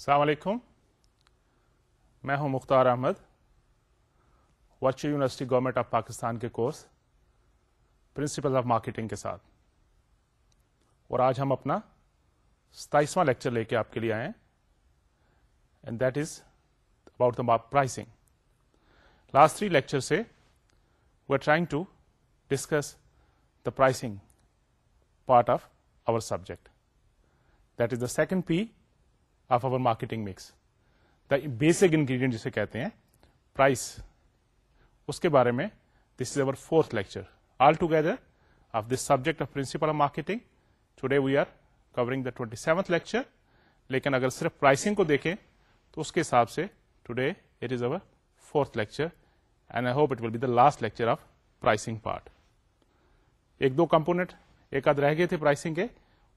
السلام علیکم میں ہوں مختار احمد ورچو یونیورسٹی گورنمنٹ آف پاکستان کے کورس پرنسپل آف مارکیٹنگ کے ساتھ اور آج ہم اپنا ستائیسواں لیکچر لے کے آپ کے لیے آئے ہیں and that is about the pricing last three lecture سے we are trying to discuss the pricing part of our subject that is the second P of marketing mix the basic ingredient جسے کہتے ہیں price اس کے بارے میں this is our fourth lecture all together of this subject of of principle marketing today we are covering the seventh lecture لیکن اگر صرف پرائسنگ کو دیکھیں تو اس کے حساب سے today it is our fourth lecture and I hope it will be the last lecture of pricing part ایک دو کمپونیٹ ایک آدھ رہ گئے تھے پرائسنگ کے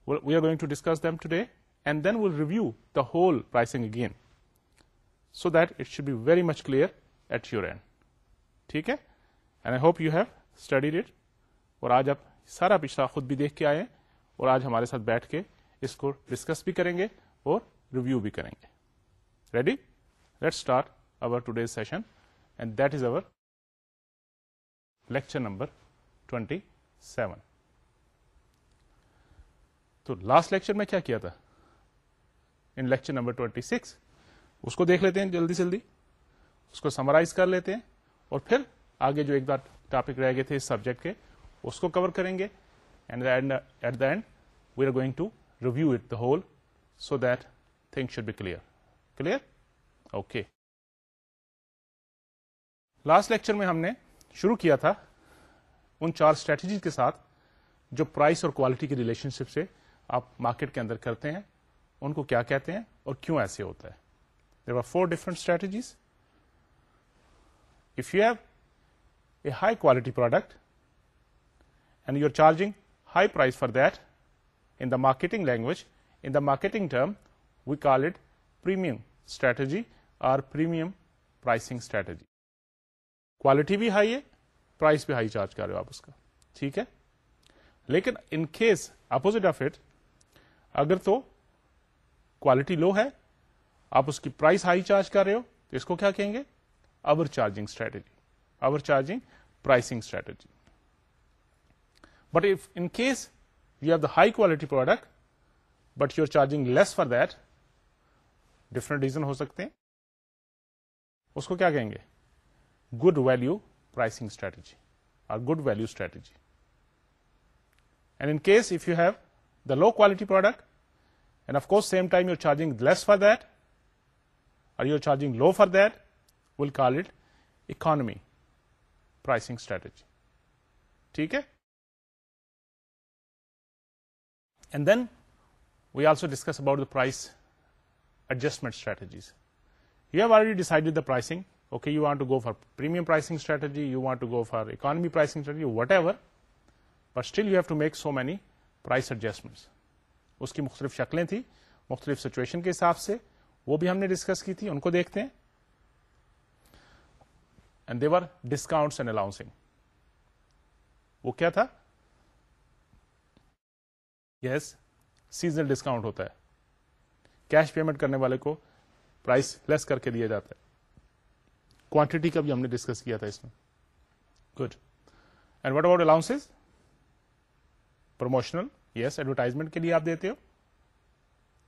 we are going to discuss them today whole pricing again so that it Shri much clear at you and ٹھیک ہے and I hope you have studied it اور آج آپ سارا پچھلا خود بھی دیکھ کے آئے اور آج ہمارے ساتھ بیٹھ کے اس کو ڈسکس بھی کریں گے اور ریویو بھی کریں گے ready let start our today session and that is our lecture number twenty seven تو لاسٹ لیکچر میں کیا کیا تھا ان لیکچر نمبر 26 اس کو دیکھ لیتے ہیں جلدی جلدی اس کو سمرائز کر لیتے ہیں اور پھر آگے جو ایک بار ٹاپک رہ گئے تھے اس سبجیکٹ کے اس کو کور کریں گے and and at the the we are going to review it whole so that thing should be clear clear okay last lecture میں ہم نے شروع کیا تھا ان چار اسٹریٹجیز کے ساتھ جو پرائس اور کوالٹی کی ریلیشن شپ سے آپ مارکیٹ کے اندر کرتے ہیں ان کو کیا کہتے ہیں اور کیوں ایسے ہوتا ہے there are four different strategies if you have a high quality product and you are charging high price for that in the marketing language in the marketing term we call it premium strategy or premium pricing strategy quality بھی high ہے price بھی high charge کر رہے ہو آپ اس کا ٹھیک ہے لیکن in case opposite of it اگر تو کوالٹی لو ہے آپ اس کی پرائز ہائی چارج کر رہے ہو تو اس کو کیا کہیں گے over charging strategy over charging pricing strategy but if in case you have the high quality product but you are charging less for that different reason ہو سکتے ہیں اس کو کیا کہیں گے گڈ ویلو پرائسنگ اسٹریٹجی اور good value strategy and in case if you have the low quality product And of course, same time you're charging less for that, or you're charging low for that, we'll call it economy pricing strategy. Okay? And then we also discuss about the price adjustment strategies. You have already decided the pricing. Okay, you want to go for premium pricing strategy, you want to go for economy pricing strategy, whatever, but still you have to make so many price adjustments. اس کی مختلف شکلیں تھیں مختلف situation کے حساب سے وہ بھی ہم نے ڈسکس کی تھی ان کو دیکھتے ہیں and and their discounts allowancing وہ کیا تھا یس سیزنل ڈسکاؤنٹ ہوتا ہے کیش پیمنٹ کرنے والے کو پرائس لیس کر کے دیا جاتا ہے کوانٹٹی کا بھی ہم نے ڈسکس کیا تھا اس میں good and what about allowance promotional yes advertisement کے لیے آپ دیتے ہو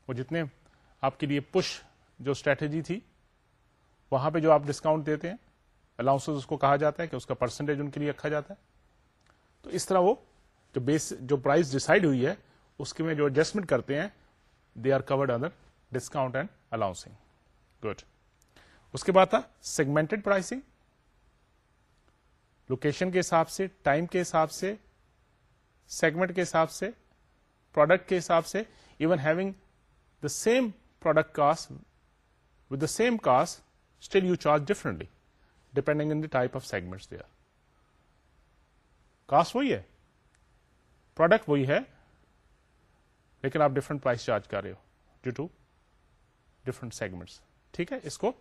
وہ جتنے آپ کے لیے پش جو اسٹریٹجی تھی وہاں پہ جو آپ ڈسکاؤنٹ دیتے ہیں الاؤنس اس کو کہا جاتا ہے کہ اس کا پرسنٹیج ان کے لیے رکھا جاتا ہے تو اس طرح وہ جو بیس جو پرائز ڈسائڈ ہوئی ہے اس کے میں جو ایڈجسٹمنٹ کرتے ہیں دے آر کورڈ اندر ڈسکاؤنٹ اینڈ الاؤنسنگ گڈ اس کے بعد تھا سیگمنٹڈ پرائسنگ لوکیشن کے حساب سے ٹائم کے حساب سے سیگمنٹ کے حساب سے پروڈکٹ کے حساب سے even having the same product cost with the same cost still you charge differently depending on the type of segment they are cost وہی ہے پروڈکٹ وہی ہے لیکن آپ ڈفرنٹ پرائس چارج کر رہے ہو ڈیو ٹو ڈفرنٹ سیگمنٹس ٹھیک ہے اس کو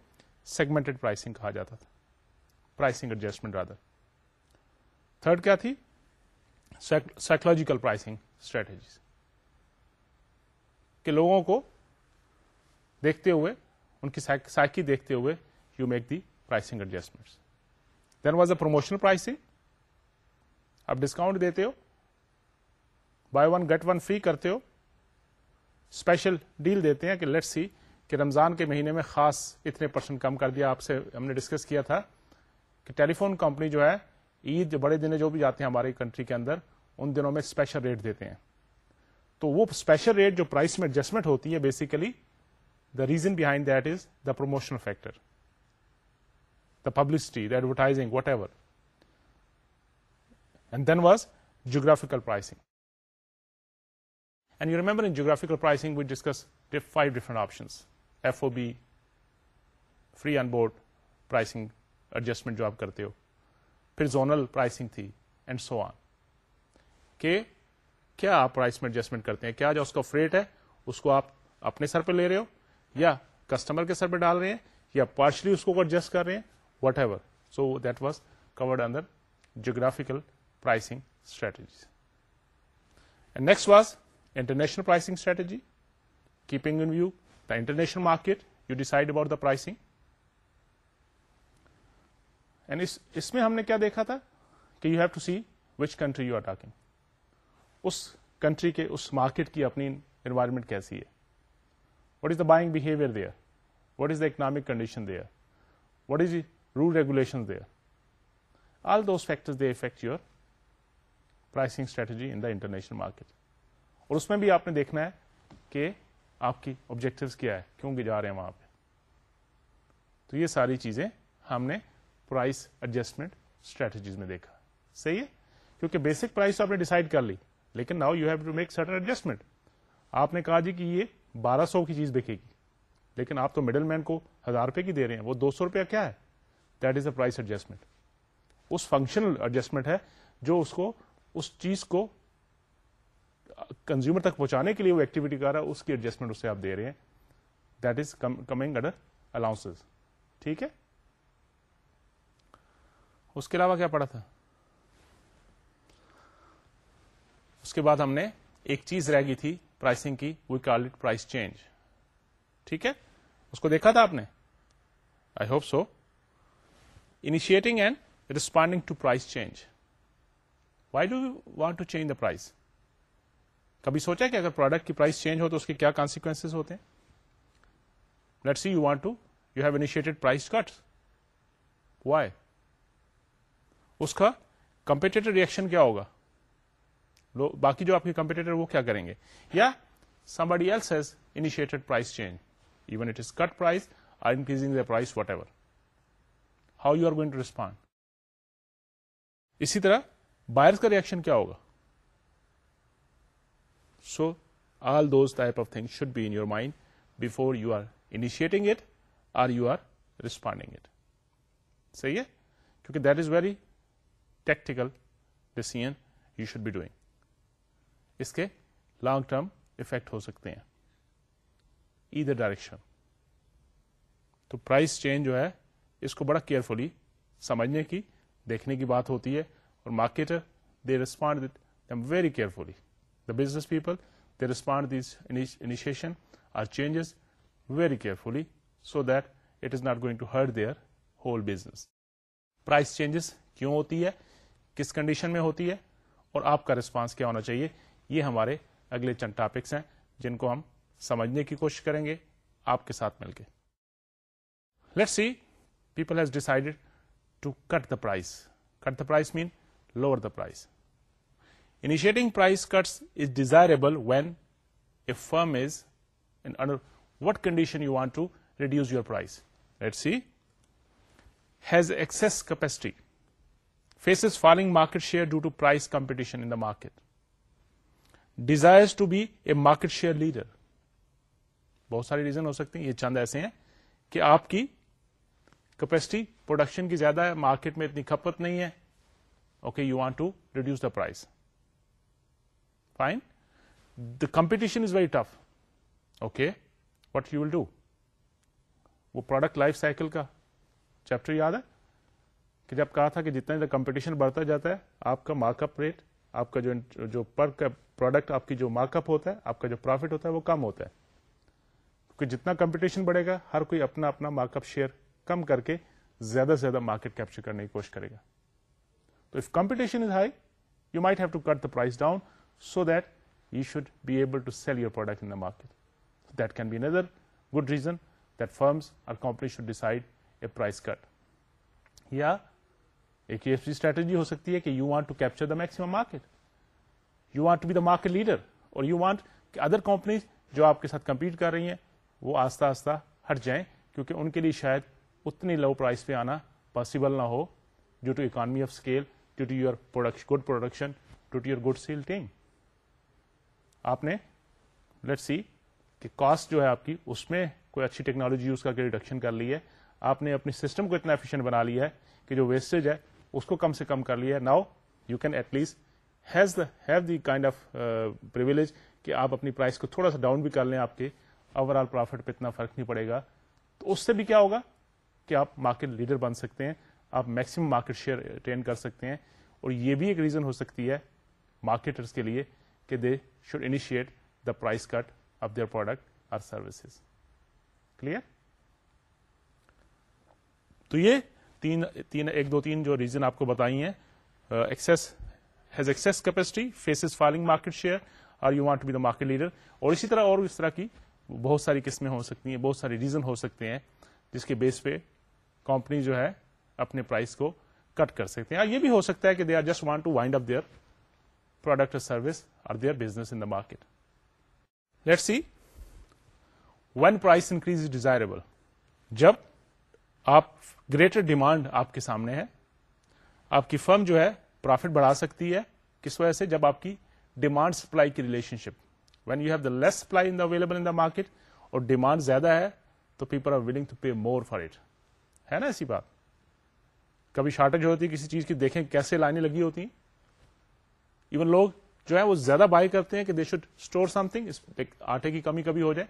سیگمنٹڈ پرائسنگ کہا جاتا تھا پرائسنگ ایڈجسٹمنٹ رادر تھرڈ کیا تھی سائکولوجیکل پرائسنگ اسٹریٹجیز لوگوں کو دیکھتے ہوئے ان کی سائکی دیکھتے ہوئے you make the pricing adjustment then was a promotional pricing آپ ڈسکاؤنٹ دیتے ہو buy one get one free کرتے ہو اسپیشل ڈیل دیتے ہیں کہ لیٹ سی کہ رمضان کے مہینے میں خاص اتنے پرسینٹ کم کر دیا آپ سے ہم نے ڈسکس کیا تھا کہ ٹیلی فون کمپنی جو ہے عید جو بڑے دن جو بھی جاتے ہیں ہماری کنٹری کے اندر ان دنوں میں اسپیشل ریٹ دیتے ہیں تو وہ اسپیشل ریٹ جو پرائس میں ایڈجسٹمنٹ ہوتی ہے basically the reason behind that is the promotional factor the publicity the advertising whatever and then was geographical pricing and you remember in geographical pricing we discuss five different options F O B free on board pricing adjustment جو آپ کرتے ہو پھر zonal pricing تھی and so on کہ کیا آپ price میں ایڈجسٹمنٹ کرتے ہیں کیا جو اس کا فریٹ ہے اس کو آپ اپنے سر پہ لے رہے ہو یا کسٹمر کے سر پہ ڈال رہے ہیں یا پارشلی اس کو ایڈجسٹ کر رہے ہیں whatever so that was covered another geographical pricing strategy next was international pricing strategy keeping in view the international market you decide about the pricing and اس میں ہم نے کیا دیکھا تھا کہ you have to see which country you are talking us country کے اس market کی اپنی انوائرمنٹ کیسی ہے what is the buying behaviour there what is the economic condition there what is rule regulation there all those they affect your pricing strategy in the international market اور اس میں بھی آپ نے دیکھنا ہے کہ آپ کی آبجیکٹو کیا ہے کیوں جا رہے ہیں وہاں پہ تو یہ ساری چیزیں ہم نے پرائز ایڈجسٹمنٹ اسٹریٹجیز میں دیکھا صحیح ہے کیونکہ بیسک پرائز آپ نے ڈیسائڈ کر لی لیکن now you have to make certain adjustment آپ نے کہا جی کہ یہ بارہ سو کی چیز بکے گی لیکن آپ تو مڈل مین کو ہزار روپے کی دے رہے ہیں وہ دو سو روپیہ کیا ہے that is a price adjustment us functional adjustment ہے جو اس اس کو چیز کو کنزیومر تک پہنچانے کے لیے وہ ایکٹیویٹی کر رہا ہے اس کی ایڈجسٹمنٹ اسے آپ دے رہے ہیں that is coming other allowance ٹھیک ہے اس کے علاوہ کیا پڑا تھا اس کے بعد ہم نے ایک چیز رہ گئی تھی پرائسنگ کی we call it price change ٹھیک ہے اس کو دیکھا تھا آپ نے I hope so initiating and responding to price change why do you want to change the price کبھی سوچا کہ اگر پروڈکٹ کی پرائز چینج ہو تو اس کے کیا کانسیکوینس ہوتے ہیں let's say you want to you have initiated price cut why اس کا کمپیٹیٹو ریئیکشن کیا ہوگا باقی جو آپ کے کمپیٹیٹر وہ کیا کریں گے یا سم بڑی else has initiated price change even it is cut price or increasing the price whatever how you are going to respond اسی طرح بائرس کا ریئیکشن کیا ہوگا so all those type of thing should be in your mind before you are initiating it or you are responding it صحیح ہے کیونکہ that is very tactical decision you should be doing اس کے long term effect ہو سکتے ہیں ادھر direction تو price change جو ہے اس کو بڑا کیئرفلی سمجھنے کی دیکھنے کی بات ہوتی ہے اور marketer they respond very carefully the business people they respond these initiation or changes very carefully so that it is not going to hurt their whole business price changes کیوں ہوتی ہے کس کنڈیشن میں ہوتی ہے اور آپ کا ریسپانس کیا ہونا چاہیے یہ ہمارے اگلے چند ٹاپکس ہیں جن کو ہم سمجھنے کی کوشش کریں گے آپ کے ساتھ مل کے let's say people has decided to cut the price cut the price mean lower the price initiating price cuts is desirable when a firm is under what condition you want to reduce your price let's say has excess capacity face is falling market share due to price competition in the market desire to be a market share leader بہت سارے reason ہو سکتے ہیں یہ چند ایسے ہیں کہ آپ کی کیپیسٹی پروڈکشن کی زیادہ ہے مارکیٹ میں اتنی کھپت نہیں ہے okay you want to reduce the price fine the competition is very tough okay what you will do وہ پروڈکٹ لائف سائیکل کا چیپٹر یاد ہے کہ جب کہا تھا کہ جتنا کمپٹیشن بڑھتا جاتا ہے آپ کا مارک اپ ریٹ آپ کا جو جو پر پروڈکٹ آپ کی جو مارک اپ ہوتا ہے آپ کا جو پروفٹ ہوتا ہے وہ کم ہوتا ہے کیونکہ جتنا کمپٹیشن بڑھے گا ہر کوئی اپنا اپنا مارک اپ شیئر کم کر کے زیادہ سے زیادہ مارکیٹ کیپچر کرنے کی کوشش کرے گا تو if competition is high you might have to cut the price down so that you should be able to sell your product in the market that can be another good reason that firms or company should decide a price cut یا ایک strategy ہو سکتی ہے کہ you want to capture the maximum market you want to be the market leader اور you want other companies جو آپ کے ساتھ کمپیٹ کر رہی ہیں وہ آستہ آستہ ہٹ جائیں کیونکہ ان کے لیے شاید اتنی لو پرائز پہ آنا پاسبل نہ ہو due to economy of scale due to production good production due to your good sale team آپ نے لیٹ سی کہ کاسٹ جو ہے آپ کی اس میں کوئی اچھی ٹیکنالوجی یوز کر کے ریڈکشن کر لی ہے آپ نے اپنی سسٹم کو اتنا افیشئنٹ بنا لیا ہے کہ جو ویسٹیج ہے اس کو کم سے کم کر لیا now you can at least has have the kind of purge کہ آپ اپنی پرائز کو تھوڑا سا ڈاؤن بھی کر لیں آپ کے اوور آل پروفٹ پہ اتنا فرق نہیں پڑے گا تو اس سے بھی کیا ہوگا کہ آپ مارکیٹ لیڈر بن سکتے ہیں آپ میکسمم مارکیٹ شیئر اٹین کر سکتے ہیں اور یہ بھی ایک ریزن ہو سکتی ہے مارکیٹرس کے لیے کہ they should initiate the price cut of their product or services clear تو یہ تین تین ایک دو تین جو ریزن آپ کو بتائی ہیں has excess capacity face is market share or you want to be the market leader اور اسی طرح اور اس طرح کی بہت ساری قسمیں ہو سکتی ہیں بہت ساری ریزن ہو سکتے ہیں جس کے بیس پہ کمپنی جو ہے اپنے پرائز کو کٹ کر سکتے ہیں اور ہاں، یہ بھی ہو سکتا ہے کہ they are just want to wind up their product service اور their business in the market let see when price increase is desirable جب آپ گریٹر ڈیمانڈ آپ کے سامنے ہے آپ کی فرم جو ہے پروفٹ بڑھا سکتی ہے کس وجہ سے جب آپ کی ڈیمانڈ سپلائی کی relationship when you have the less supply in available in the market اور ڈیمانڈ زیادہ ہے تو people are willing to pay more for it ہے نا ایسی بات کبھی شارٹیج ہوتی ہے کسی چیز کی دیکھیں کیسے لائنیں لگی ہوتی ہیں ایون لوگ جو ہے وہ زیادہ بائی کرتے ہیں کہ they should store something آٹے کی کمی کبھی ہو جائے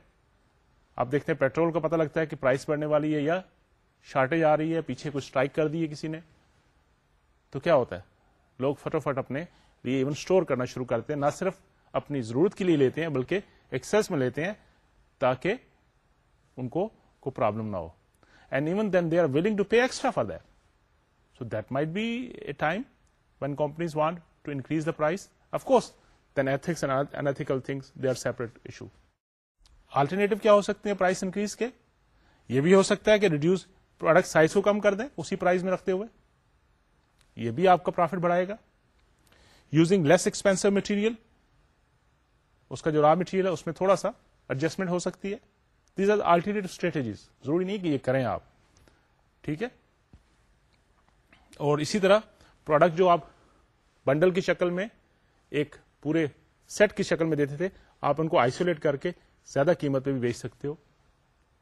آپ دیکھتے ہیں پیٹرول کا پتا لگتا ہے کہ پرائس بڑھنے والی ہے یا شارٹیج آ رہی ہے پیچھے کچھ اسٹرائک کر دی ہے کسی نے تو کیا ہوتا ہے لوگ فٹوفٹ اپنے لیے ایون اسٹور کرنا شروع کرتے ہیں نہ صرف اپنی ضرورت کے لیے لیتے ہیں بلکہ ایکسس میں لیتے ہیں تاکہ ان کو کوئی پرابلم نہ ہو and even then they are willing to pay extra for that so that might be a time when companies want to increase the price course then unethical things they are separate issue alternative کیا ہو سکتے ہیں price increase کے یہ بھی ہو سکتا ہے کہ ریڈیوز پروڈکٹ سائز کو کم کر دیں اسی پرائز میں رکھتے ہوئے یہ بھی آپ کا پروفٹ بڑھائے گا یوزنگ لیس ایکسپینسو مٹیریل اس کا جو را مٹیریل ہے اس میں تھوڑا سا ایڈجسٹمنٹ ہو سکتی ہے دیز آر آلٹرنیٹ اسٹریٹجیز ضروری نہیں کہ یہ کریں آپ ٹھیک ہے اور اسی طرح پروڈکٹ جو آپ بنڈل کی شکل میں ایک پورے سیٹ کی شکل میں دیتے تھے آپ ان کو آئسولیٹ کر کے زیادہ قیمت پہ بھی بیچ سکتے ہو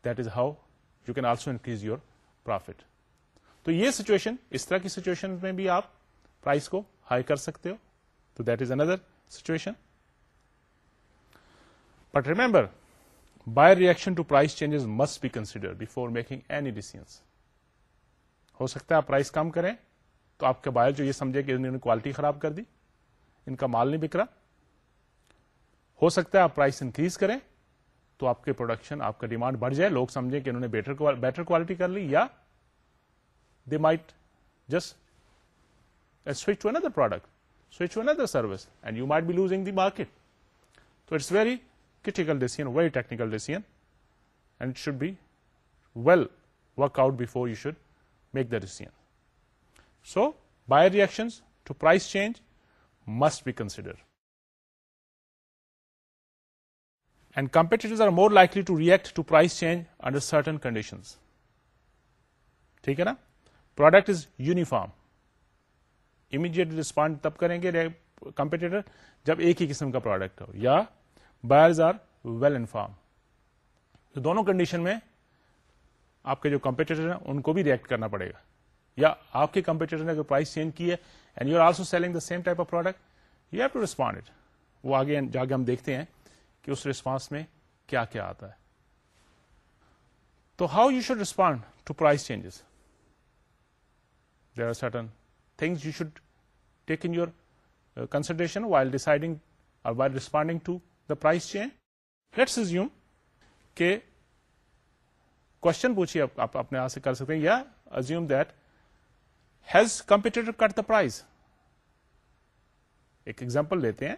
that is how you can also increase your تو یہ سچویشن اس طرح کی سچویشن میں بھی آپ پرائز کو ہائی کر سکتے ہو تو that is another situation but remember buyer reaction to price changes must be consider before making any decision ہو سکتا ہے آپ پرائز کم کریں تو آپ کے بائر جو یہ سمجھے کہ انہوں نے کوالٹی خراب کر دی ان کا مال نہیں بکرا ہو سکتا ہے آپ پرائز انکریز کریں تو آپ کے پروڈکشن آپ کا ڈیمانڈ بڑھ جائے لوگ سمجھیں کہ انہوں نے بیٹر بیٹر کوالٹی کر لی یا they might just switch to another product switch to another service and you might be losing the market تو it's very critical decision very technical decision and it should be well work out before you should make the decision so buyer reaction to price change must be consider more likely price change under certain condition ٹھیک ہے نا product is uniform immediate respond تب کریں گے competitor جب ایک ہی قسم کا پروڈکٹ ہو یا بائرز آر ویل انفارم تو دونوں کنڈیشن میں آپ کے جو کمپیٹیٹر ہیں ان کو بھی ریئیکٹ کرنا پڑے گا یا آپ کے کمپیٹیٹر نے اگر پرائز چینج کی ہے and you are also selling the same type of product you have to respond it وہ آگے جا کے ہم دیکھتے ہیں کہ اس ریسپانس میں کیا کیا آتا ہے تو how you should respond to price changes there are certain things you should take in your consideration while deciding اور while responding to the price change let's resume کہ کوشچن پوچھیے آپ اپنے ہاتھ سے کر سکتے ہیں یا assume that has competitor cut the price ایک ایگزامپل لیتے ہیں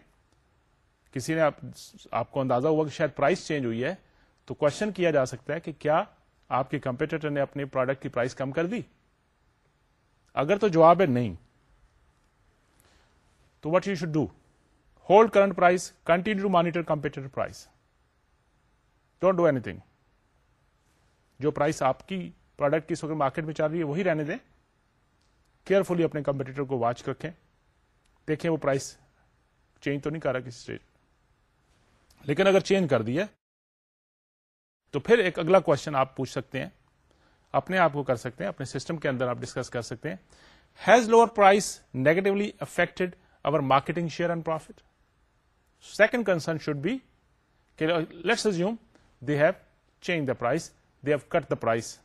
کسی نے آپ کو اندازہ ہوا کہ شاید پرائز چینج ہوئی ہے تو کوشچن کیا جا سکتا ہے کہ کیا آپ کے کمپیٹیٹر نے اپنے پروڈکٹ کی پرائز کم کر دی اگر تو جواب ہے نہیں تو what you should do hold current price continue to monitor competitor price don't do anything جو پرائز آپ کی پروڈکٹ کی وقت مارکیٹ میں چل رہی ہے وہی رہنے دیں کیئرفلی اپنے کمپیٹیٹر کو واچ رکھیں دیکھیں وہ پرائز چینج تو نہیں کر رہا کسی لیکن اگر چینج کر دیا تو پھر ایک اگلا کوشچن آپ پوچھ سکتے ہیں اپنے آپ کو کر سکتے ہیں اپنے سسٹم کے اندر آپ ڈسکس کر سکتے ہیں has lower price negatively affected our marketing share and profit second concern should be کہ let's assume they have change the price they have cut the price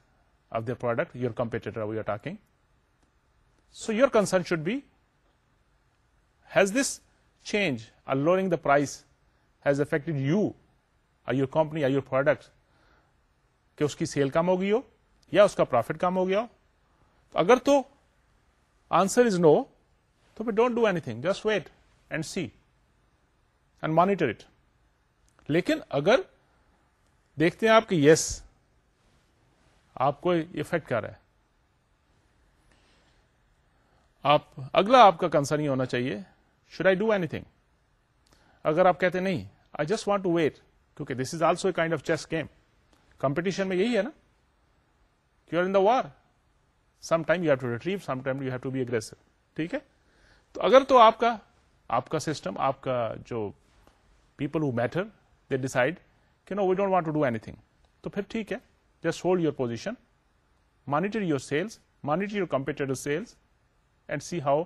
of the product your competitor we are talking so your concern should be has this change or lowering the price has affected you I your company I your product کہ اس کی cell کم ہو گئی ہو یا اس کا profit کم ہو گیا ہو تو اگر تو آنسر از نو تو پھر don't do anything just wait and see and monitor it لیکن اگر دیکھتے ہیں آپ کہ یس آپ کو افیکٹ کر رہا ہے آپ اگلا آپ کا کنسرن یہ ہونا چاہیے should I do anything اگر آپ کہتے نہیں I just want to wait کیونکہ this is also a kind of chess game competition میں یہی ہے نا you in the war some time you have to retrieve some time you have to be ٹھیک ہے تو اگر تو آپ کا آپ کا سسٹم آپ کا جو people who matter they decide کہ no we don't want to do anything تو پھر ٹھیک ہے just hold your position monitor your sales monitor your competitor sales and see how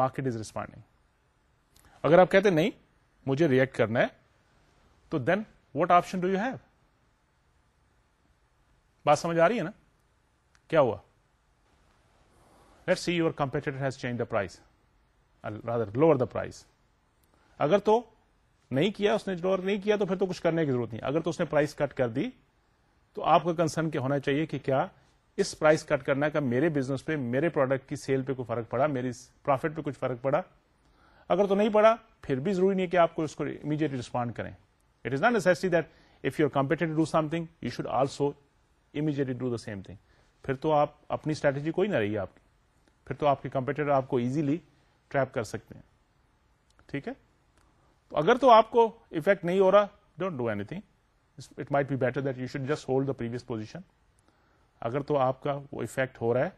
market is responding اگر آپ کہتے نہیں مجھے ریئیکٹ کرنا ہے تو then what option do you have بات سمجھ آ رہی ہے نا کیا ہوا let's say competitor has change the price lower the price اگر تو نہیں کیا اس نے لوور نہیں کیا تو پھر تو کچھ کرنے کی ضرورت نہیں اگر تو اس نے پرائز کٹ کر دی تو آپ کا کنسرن کیا ہونا چاہیے کہ کیا اس پرائز کٹ کرنا کا میرے بزنس پہ میرے پروڈکٹ کی سیل پہ کوئی فرق پڑا میری پروفیٹ پہ کچھ فرق پڑا اگر تو نہیں پڑا پھر بھی ضروری ہے کہ آپ کو اس کو امیڈیٹلی رسپانڈ کریں it is not necessary that if you are competitor do something you should also immediately do the same thing پھر تو آپ اپنی اسٹریٹجی کوئی نہ رہی آپ کی پھر تو آپ کے کمپیٹیٹر آپ کو ایزیلی ٹریپ کر سکتے ہیں ٹھیک ہے تو اگر تو آپ کو افیکٹ نہیں ہو رہا don't do anything it might be better that you should just hold the previous position اگر تو آپ کا وہ افیکٹ ہو رہا ہے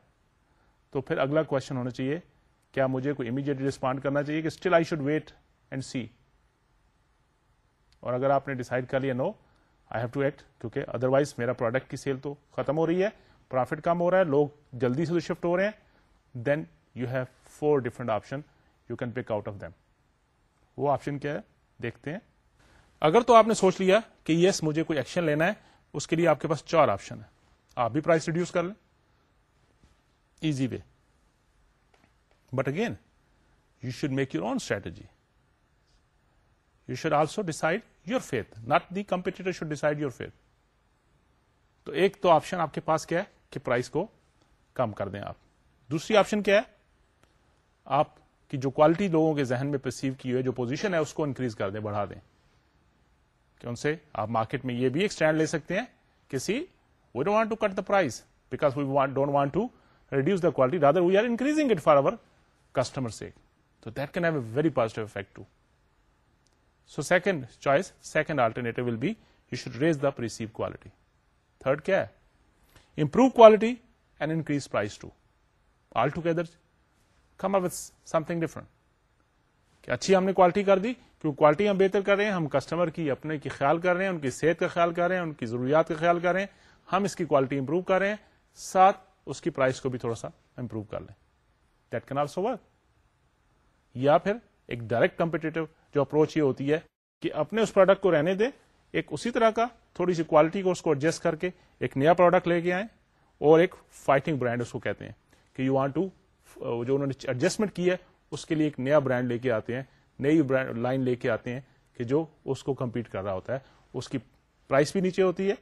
تو پھر اگلا کوشچن ہونا چاہیے کیا مجھے کوئی امیڈیٹلی ریسپونڈ کرنا چاہیے کہ still I should wait and see اور اگر آپ نے ڈیسائڈ کر لیا no I have to act کیونکہ ادروائز میرا پروڈکٹ کی سیل تو ختم ہو رہی ہے پروفٹ کم ہو رہا ہے لوگ جلدی سے شفٹ ہو رہے ہیں then you have four different option you can pick out of them وہ آپشن کیا ہے دیکھتے ہیں اگر تو آپ نے سوچ لیا کہ یس yes, مجھے کوئی ایکشن لینا ہے اس کے لیے آپ کے پاس چار آپشن ہے آپ بھی پرائز ریڈیوس کر لیں easy way but again you should make your own strategy you should also decide your fate not the competitor should decide your fate تو ایک تو آپشن آپ کے پاس کیا ہے کہ پرائز کو کم کر دیں آپ دوسری آپشن کیا ہے آپ کی جو کوالٹی لوگوں کے ذہن میں پرسیو کی ہوئی جو پوزیشن ہے اس کو انکریز کر دیں بڑھا دیں کہ ان سے آپ مارکیٹ میں یہ بھی ایک اسٹینڈ لے سکتے ہیں کہ see we don't want to cut the price we want don't want to reduce the quality rather we are increasing it for our customer تو that can have a very positive effect too so second choice second alternative will be you should raise the perceived quality third کیا ہے improve quality and increase price to all together come something کہ اچھی ہم نے quality کر دی کیونکہ quality ہم بہتر کر رہے ہیں ہم کسٹمر کی اپنے کی خیال کر رہے ہیں ان کی صحت کا خیال کر رہے ہیں ان کی ضروریات کا خیال کر رہے ہیں ہم اس کی کوالٹی امپروو کر رہے ہیں ساتھ اس کی پرائز کو بھی تھوڑا سا امپروو کر لیں دیٹ کین آلسو ورک یا پھر ایک ڈائریکٹ کمپیٹیو جو اپروچ یہ ہوتی ہے کہ اپنے اس پروڈکٹ کو رہنے دیں ایک اسی طرح کا تھوڑی سی کوالٹی کو اس کو ایڈجسٹ کر کے ایک نیا پروڈکٹ لے کے آئیں اور ایک فائٹنگ برانڈ اس کو کہتے ہیں کہ یو وانٹ ٹو جو انہوں نے ایڈجسٹمنٹ کی ہے اس کے لیے ایک نیا برانڈ لے کے آتے ہیں نئی برانڈ لائن لے کے آتے ہیں کہ جو اس کو کمپیٹ کر رہا ہوتا ہے اس کی پرائس بھی نیچے ہوتی ہے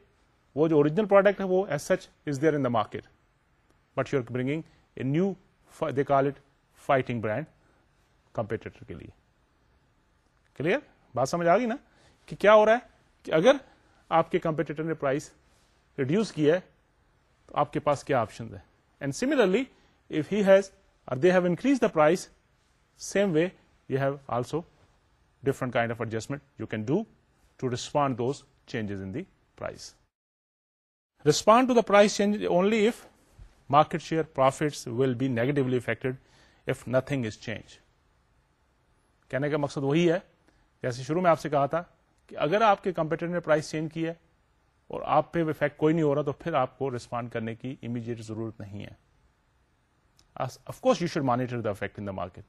وہ جو اوریجنل پروڈکٹ ہے وہ as such is there in the market but you are bringing a new they call it fighting brand competitor کے لیے کلیئر بات سمجھ آ گئی نا کہ کیا ہو رہا ہے کہ اگر آپ کے کمپیٹیٹر نے پرائز ریڈیوس کیا ہے تو آپ کے پاس کیا آپشن ہے and if has or they have increase the price same way you have also different kind of adjustment you can do to respond those changes in the price respond to the price change only if market share profits will be negatively affected if nothing is change کہنے کا مقصد وہی ہے جیسے شروع میں آپ سے کہا تھا کہ اگر آپ کے کمپیوٹر نے پرائز چینج کی ہے اور آپ پہ افیکٹ کوئی نہیں ہو رہا تو پھر آپ کو ریسپونڈ کرنے کی امیڈیٹ ضرورت نہیں ہے of course you should monitor the effect in the market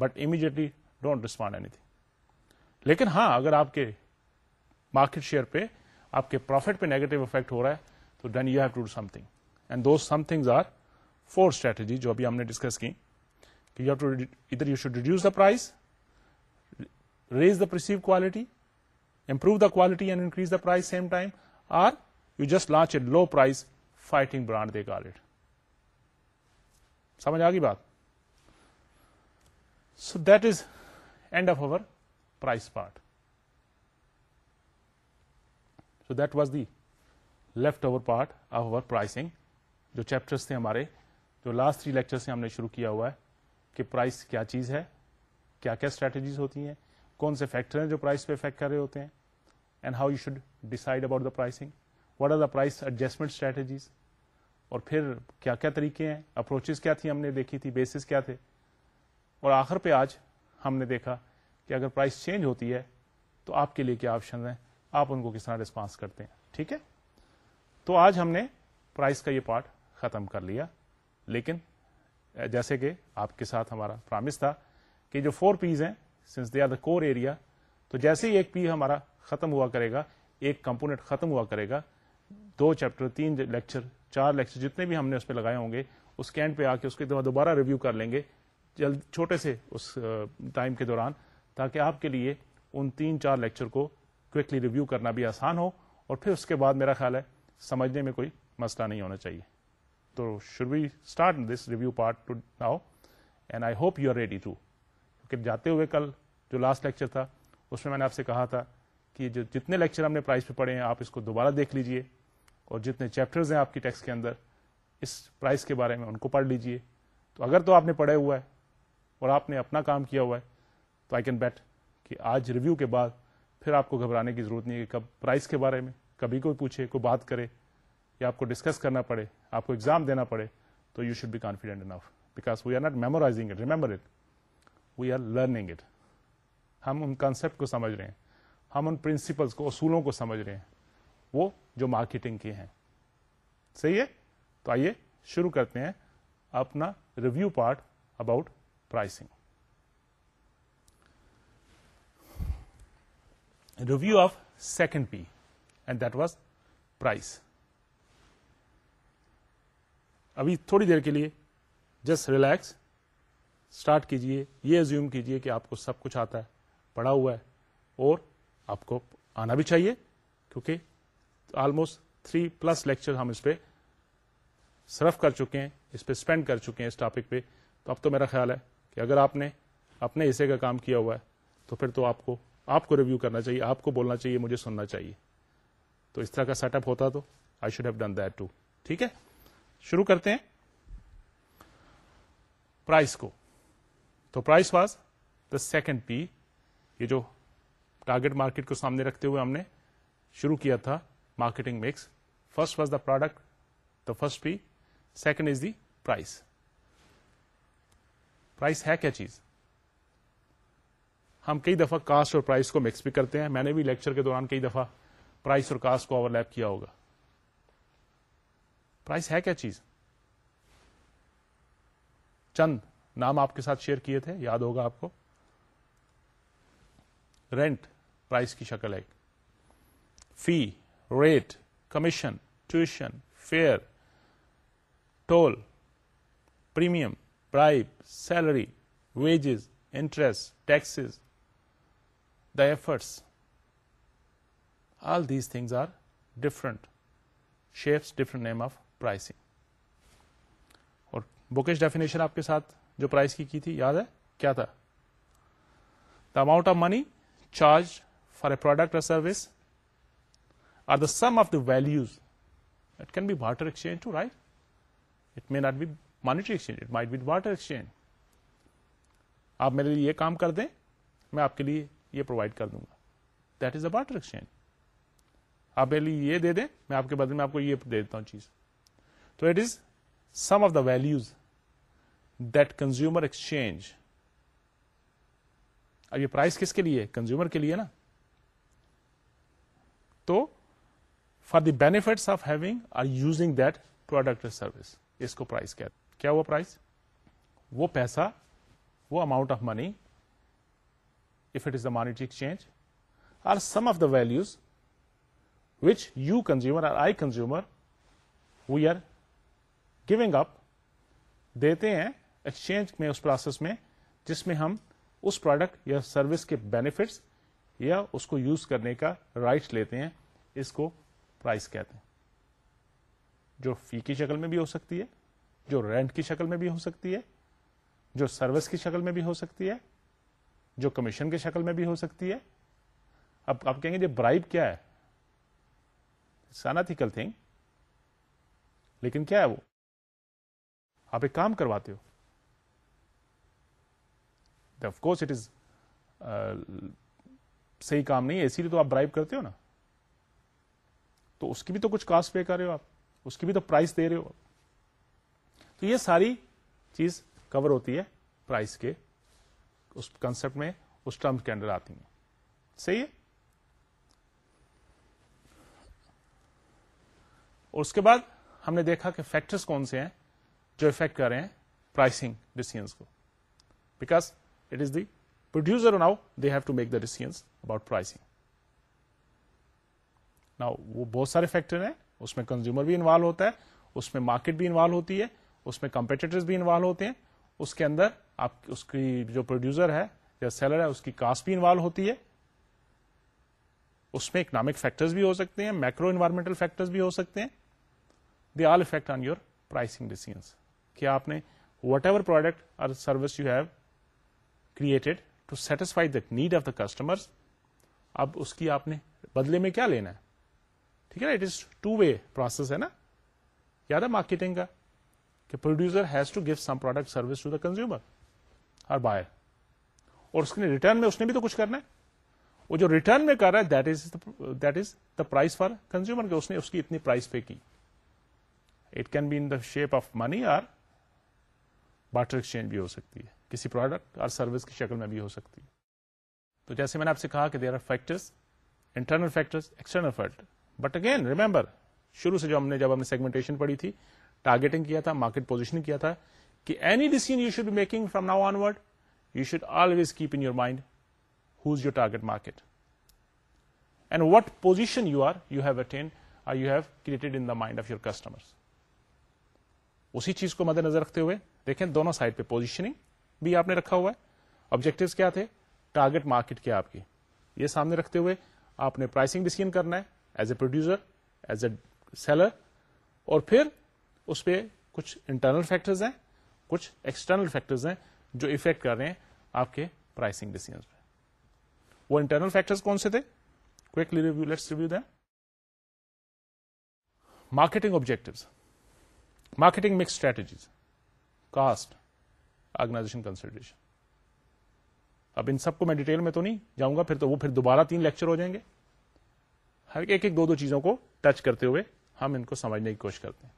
but immediately don't respond anything لیکن ہاں اگر آپ کے مارکیٹ شیئر پہ آپ کے پروفیٹ پہ نیگیٹو افیکٹ ہو رہا ہے تو then you have to do something and those some things are four strategy جو ابھی ہم نے ڈسکس کی کہ you have to either you should reduce the price raise the perceive quality improve the quality and increase the price same time or you just launch a low price fighting brand they it سمجھ آ گئی بات so that is end of over price part so that was the left over part of over pricing جو chapter تھے ہمارے جو last three lecture سے ہم نے شروع کیا ہوا ہے کہ پرائز کیا چیز ہے کیا کیا اسٹریٹجیز ہوتی ہیں کون سے فیکٹر ہیں جو پرائز پہ افیکٹ کر رہے ہوتے ہیں and how you should decide about the pricing what are the price adjustment strategies اور پھر کیا کیا طریقے ہیں اپروچز کیا تھی ہم نے دیکھی تھی بیسس کیا تھے اور آخر پہ آج ہم نے دیکھا کہ اگر پرائز چینج ہوتی ہے تو آپ کے لیے کیا آپشن ہیں آپ ان کو کس طرح ریسپانس کرتے ہیں ٹھیک ہے تو آج ہم نے پرائز کا یہ پارٹ ختم کر لیا لیکن جیسے کہ آپ کے ساتھ ہمارا پرامس تھا کہ جو فور پیز ہیں since they are the core area تو جیسے ہی ایک پی ہمارا ختم ہوا کرے گا ایک کمپونیٹ ختم ہوا کرے گا دو چیپٹر تین لیکچر چار لیکچر جتنے بھی ہم نے اس پہ لگائے ہوں گے اس کے اینڈ پہ دوبارہ ریویو کر لیں گے جلد چھوٹے سے اس ٹائم کے دوران تاکہ آپ کے لیے ان تین چار لیکچر کو کوکلی ریویو کرنا بھی آسان ہو اور پھر اس کے بعد میرا خیال ہے سمجھنے میں کوئی مسئلہ نہیں ہونا چاہیے تو should be start this review part two now and I hope you are ready to جاتے ہوئے کل جو لاسٹ لیکچر تھا اس میں میں نے آپ سے کہا تھا کہ جو جتنے لیکچر ہم نے پرائز پہ پڑھے ہیں آپ اس کو دوبارہ دیکھ لیجئے اور جتنے چیپٹرز ہیں آپ کی ٹیکس کے اندر اس پرائز کے بارے میں ان کو پڑھ لیجئے تو اگر تو آپ نے پڑھے ہوا ہے اور آپ نے اپنا کام کیا ہوا ہے تو آئی کین بیٹ کہ آج ریویو کے بعد پھر آپ کو گھبرانے کی ضرورت نہیں ہے کہ کب پرائز کے بارے میں کبھی کوئی پوچھے کوئی بات کرے یا آپ کو ڈسکس کرنا پڑے آپ کو ایگزام دینا پڑے تو you should be confident enough because we are not memorising it remember it we are learning it ہم ان کانسیپٹ کو سمجھ رہے ہیں ہم ان پرنسپلس کو اصولوں کو سمجھ رہے ہیں وہ جو مارکیٹنگ کے ہیں صحیح ہے تو آئیے شروع کرتے ہیں اپنا review part about pricing review of second P and that was price ابھی تھوڑی دیر کے لیے جسٹ ریلیکس اسٹارٹ کیجیے یہ ازیوم کیجیے کہ آپ کو سب کچھ آتا ہے پڑا ہوا ہے اور آپ کو آنا بھی چاہیے کیونکہ آلموسٹ تھری پلس لیکچر ہم اس پہ صرف کر چکے ہیں اس پہ اسپینڈ کر چکے ہیں اس ٹاپک پہ تو اب تو میرا خیال ہے کہ اگر آپ نے اپنے حصے کا کام کیا ہوا ہے تو پھر تو آپ کو آپ کو ریویو کرنا چاہیے آپ کو بولنا چاہیے مجھے سننا چاہیے تو اس طرح کا سیٹ اپ ہوتا تو I should have done that too ٹھیک ہے شروع کرتے ہیں پرائز کو تو price was the second P یہ جو ٹارگیٹ مارکیٹ کو سامنے رکھتے ہوئے ہم نے شروع کیا تھا marketing mix first was the product the first P second is the price price ہے کیا چیز ہم کئی دفعہ کاسٹ اور پرائز کو مکس بھی کرتے ہیں میں نے بھی لیکچر کے دوران کئی دفعہ پرائز اور کاسٹ کو اوور لیپ کیا ہوگا پرائز ہے کیا چیز چند نام آپ کے ساتھ شیئر کیے تھے یاد ہوگا آپ کو رینٹ پرائز کی شکل ہے fee rate commission tuition fare toll premium bribe salary wages interest taxes the efforts all these things are different shapes different name of pricing اور بکش ڈیفینیشن آپ کے ساتھ جو پرائز کی کی تھی یاد ہے کیا تھا the amount of money charge for a product or service or the sum of the values it can be barter exchange too right it may not be monetary exchange it might be barter exchange آپ میرے لیے یہ کام کر دیں میں آپ کے لیے یہ پرووائڈ کر دوں گا that is a barter exchange آپ میرے لیے یہ دے دیں میں آپ کے بدل میں آپ کو یہ دے دیتا ہوں چیز تو it is sum of the values that consumer exchange اب یہ پرائز کس کے لیے کنزیومر کے لیے نا تو for the benefit of having or using that product service اس کو پرائز کہتے کیا وہ پرائز وہ پیسہ وہ amount of money if it is the monetary exchange or sum of the values which you consumer or I consumer we are giving up دیتے ہیں exchange میں اس پروسیس میں جس میں ہم اس پروڈکٹ یا سروس کے بینیفٹس یا اس کو یوز کرنے کا رائٹس لیتے ہیں اس کو پرائز کہتے ہیں جو فی کی شکل میں بھی ہو سکتی ہے جو رینٹ کی شکل میں بھی ہو سکتی ہے جو سروس کی شکل میں بھی ہو سکتی ہے جو کمیشن کی شکل میں بھی ہو سکتی ہے اب آپ کہیں گے یہ جی برائب کیا ہے سناتیکل تھنگ لیکن کیا ہے وہ آپ ایک کام کرواتے ہو کورس اٹ از صحیح کام نہیں ہے اسی لیے تو آپ ڈرائیو کرتے ہو نا تو اس کی بھی تو کچھ کاسٹ پے کر رہے ہو آپ اس کی بھی تو پرائز دے رہے ہو تو یہ ساری چیز کور ہوتی ہے پرائز کے اس کنسپٹ میں اس ٹرم کے اندر آتی ہیں صحیح ہے اس کے بعد ہم نے دیکھا کہ فیکٹرز کون سے ہیں جو افیکٹ کر رہے ہیں پرائسنگ ڈسیزنس کو because it is the producer now they have to make the decisions about pricing now وہ بہت سارے فیکٹر ہیں اس میں کنزیومر بھی انوالو ہوتا ہے اس میں مارکیٹ بھی انوالو ہوتی ہے اس میں کمپیٹیٹرز بھی انوالو ہوتے ہیں اس کے اندر آپ اس کی جو پروڈیوسر ہے یا سیلر ہے اس کی کاسٹ بھی انوالو ہوتی ہے اس میں اکنامک فیکٹرز بھی ہو سکتے ہیں مائکرو انوائرمنٹل فیکٹرز بھی ہو سکتے ہیں the all effect on your pricing decisions کہ آپ نے whatever product or service you have created to satisfy the need of the customer اب اس کی آپ نے بدلے میں کیا لینا ہے ٹھیک ہے نا it is two way process ہے نا یاد ہے مارکیٹنگ کا کہ producer has to give some product service to the consumer or buyer اور اس نے ریٹرن میں اس نے بھی تو کچھ کرنا ہے وہ جو ریٹرن میں کر رہا ہے that is that is the price for consumer کہ اس نے اس کی اتنی پرائز پے کی it can be in the shape of money or barter exchange بھی ہو سکتی ہے کسی پروڈکٹ اور سروس کی شکل میں بھی ہو سکتی ہے تو جیسے میں نے آپ سے کہا کہ there are factors internal factors external factor but again remember شروع سے جو ہم نے جب ہم نے سیگمنٹیشن پڑھی تھی ٹارگیٹنگ کیا تھا مارکیٹ پوزیشن کیا تھا کہ any decision you should be making from now onward you should always keep in your mind who is your target market and what position you are you have attain or you have created in the mind of your customer اسی چیز کو مد نظر رکھتے ہوئے دیکھیں دونوں side پہ پوزیشننگ بھی آپ نے رکھا ہوا ہے آبجیکٹو کیا تھے ٹارگیٹ مارکیٹ کیا آپ کی یہ سامنے رکھتے ہوئے آپ نے پرائسنگ کرنا ہے as as a a producer seller اور پھر اس پہ کچھ انٹرنل فیکٹرز ہیں کچھ ایکسٹرنل فیکٹرز ہیں جو افیکٹ کر رہے ہیں آپ کے پرائسنگ پہ وہ انٹرنل فیکٹرز کون سے تھے quickly review let's review the marketing objectives marketing mix strategies cost organization اب ان سب کو میں ڈیٹیل میں تو نہیں جاؤں گا پھر تو وہ پھر دوبارہ تین لیکچر ہو جائیں گے ہر ایک ایک دو دو چیزوں کو ٹچ کرتے ہوئے ہم ان کو سمجھنے کی کوشش کرتے ہیں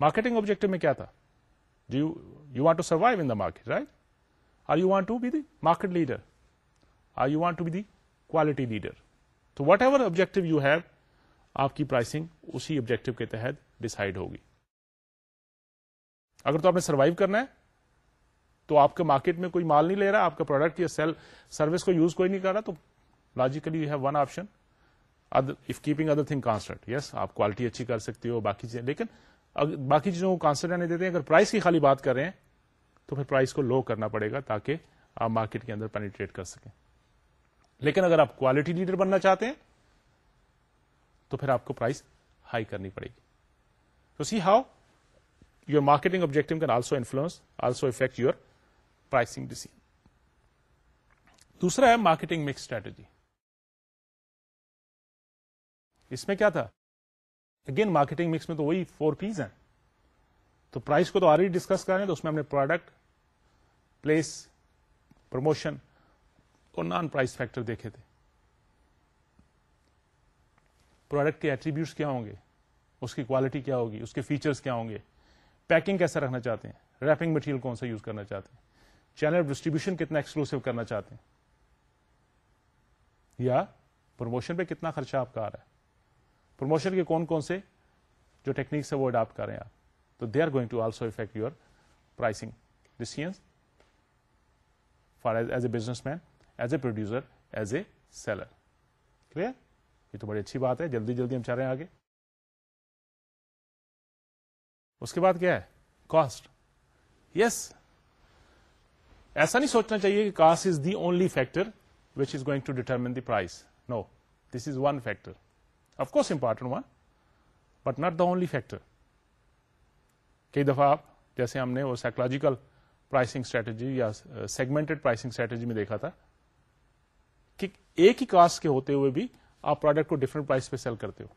مارکیٹنگ آبجیکٹو میں کیا تھا you you want to survive in market right or you want to be the market leader or you want to be the quality leader تو whatever objective you have آپ کی pricing اسی objective کے تحت decide ہوگی اگر تو آپ نے سروائو کرنا ہے تو آپ کے مارکیٹ میں کوئی مال نہیں لے رہا آپ کا پروڈکٹ یا سیل سروس کو یوز کوئی نہیں کر رہا تو logically you have one option if keeping other thing constant yes آپ کوالٹی اچھی کر سکتے ہو باقی چیزیں لیکن باقی چیزوں کو کانسٹنٹ رہنے دیتے ہیں اگر پرائز کی خالی بات کر رہے ہیں تو پھر پرائز کو لو کرنا پڑے گا تاکہ آپ مارکیٹ کے اندر پینیٹریٹ کر سکیں لیکن اگر آپ کوالٹی لیڈر بننا چاہتے ہیں تو پھر آپ کو پرائز ہائی کرنی پڑے گی تو see how your marketing objective can also influence also affect your pricing decision دوسرا ہے مارکیٹنگ مکس اسٹریٹجی اس میں کیا تھا اگین مارکیٹنگ مکس میں تو وہی فور پیز ہیں تو پرائز کو تو آلریڈی ڈسکس کریں تو اس میں ہم نے پروڈکٹ پلیس پروموشن اور نان پرائز فیکٹر دیکھے تھے پروڈکٹ کے ایٹریبیوٹ کیا ہوں گے اس کی کوالٹی کیا ہوگی اس کے فیچرس کیا ہوں گے پیکنگ کیسا رکھنا چاہتے ہیں ریپنگ مٹیریل کون سا یوز کرنا چاہتے ہیں چینل ڈسٹریبیوشن کتنا ایکسکلوسو کرنا چاہتے ہیں یا پروموشن پہ کتنا خرچہ آپ کا آ رہا ہے پروموشن کے کون کون سے جو ٹیکنیکس ہے وہ اڈاپٹ کر رہے ہیں آپ تو they are going to also affect you decisions for as a businessman as a producer as a seller clear یہ تو بڑی اچھی بات ہے جلدی جلدی ہم چاہ رہے ہیں آگے اس کے بعد کیا ہے کاسٹ یس ایسا نہیں سوچنا چاہیے کہ cost is the only factor which is going to determine the price no this is one factor course important one but not the only factor کئی دفعہ آپ جیسے ہم نے وہ سائکولوجیکل پرائسنگ اسٹریٹجی یا سیگمنٹڈ پرائسنگ اسٹریٹجی میں دیکھا تھا کہ ایک ہی کاسٹ کے ہوتے ہوئے بھی آپ پروڈکٹ کو ڈفرنٹ پرائز پہ سیل کرتے ہو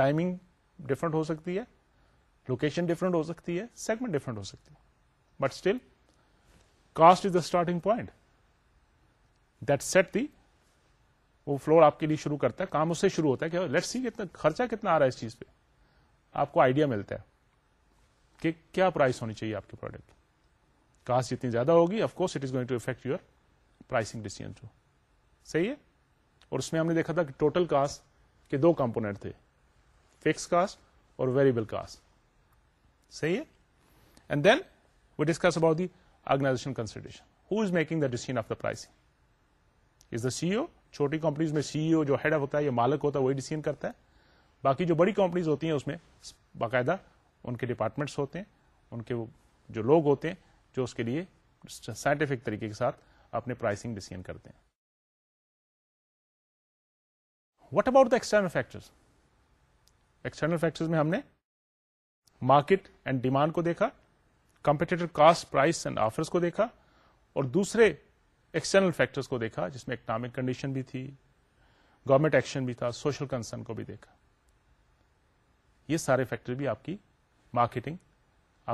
ٹائمنگ ڈفرنٹ ہو سکتی ہے لوکیشن ڈفرنٹ ہو سکتی ہے سیگمنٹ ڈفرنٹ ہو سکتی ہے but still cost is the starting point that set the وہ فلور آپ کے لیے شروع کرتا ہے کام اس سے شروع ہوتا ہے کہ لیٹ سی کتنا خرچہ کتنا آ رہا ہے اس چیز پہ آپ کو آئیڈیا ملتا ہے کہ کیا پرائس ہونی چاہیے آپ کے پروڈکٹ کاسٹ جتنی زیادہ ہوگی of course it is going to affect your pricing decision too صحیح ہے اور اس میں ہم نے دیکھا تھا کہ ٹوٹل کاسٹ کے دو کمپونیٹ تھے فکس کاسٹ اور ویریبل کاسٹ صحیح ہے and then we discuss about the organization consideration who is making the decision of the pricing is the C O چھوٹی کمپنیز میں سی او جو ہیڈ ہوتا ہے یا مالک ہوتا ہے وہی ڈیسیجن کرتا ہے باقی جو بڑی کمپنیز ہوتی ہیں اس میں باقاعدہ ان کے ڈپارٹمنٹس ہوتے ہیں ان کے جو لوگ ہوتے ہیں جو اس کے لیے سائنٹیفک طریقے کے ساتھ اپنے پرائسنگ ڈسی کرتے ہیں what about the external factor external factor میں ہم نے مارکیٹ اینڈ ڈیمانڈ کو دیکھا کمپیٹیٹر کاسٹ اینڈ آفرس کو دیکھا اور دوسرے ایکسٹرنل فیکٹرز کو دیکھا جس میں اکنامک کنڈیشن بھی تھی گورمنٹ ایکشن بھی تھا سوشل کنسرن کو بھی دیکھا یہ سارے فیکٹر بھی آپ کی مارکیٹنگ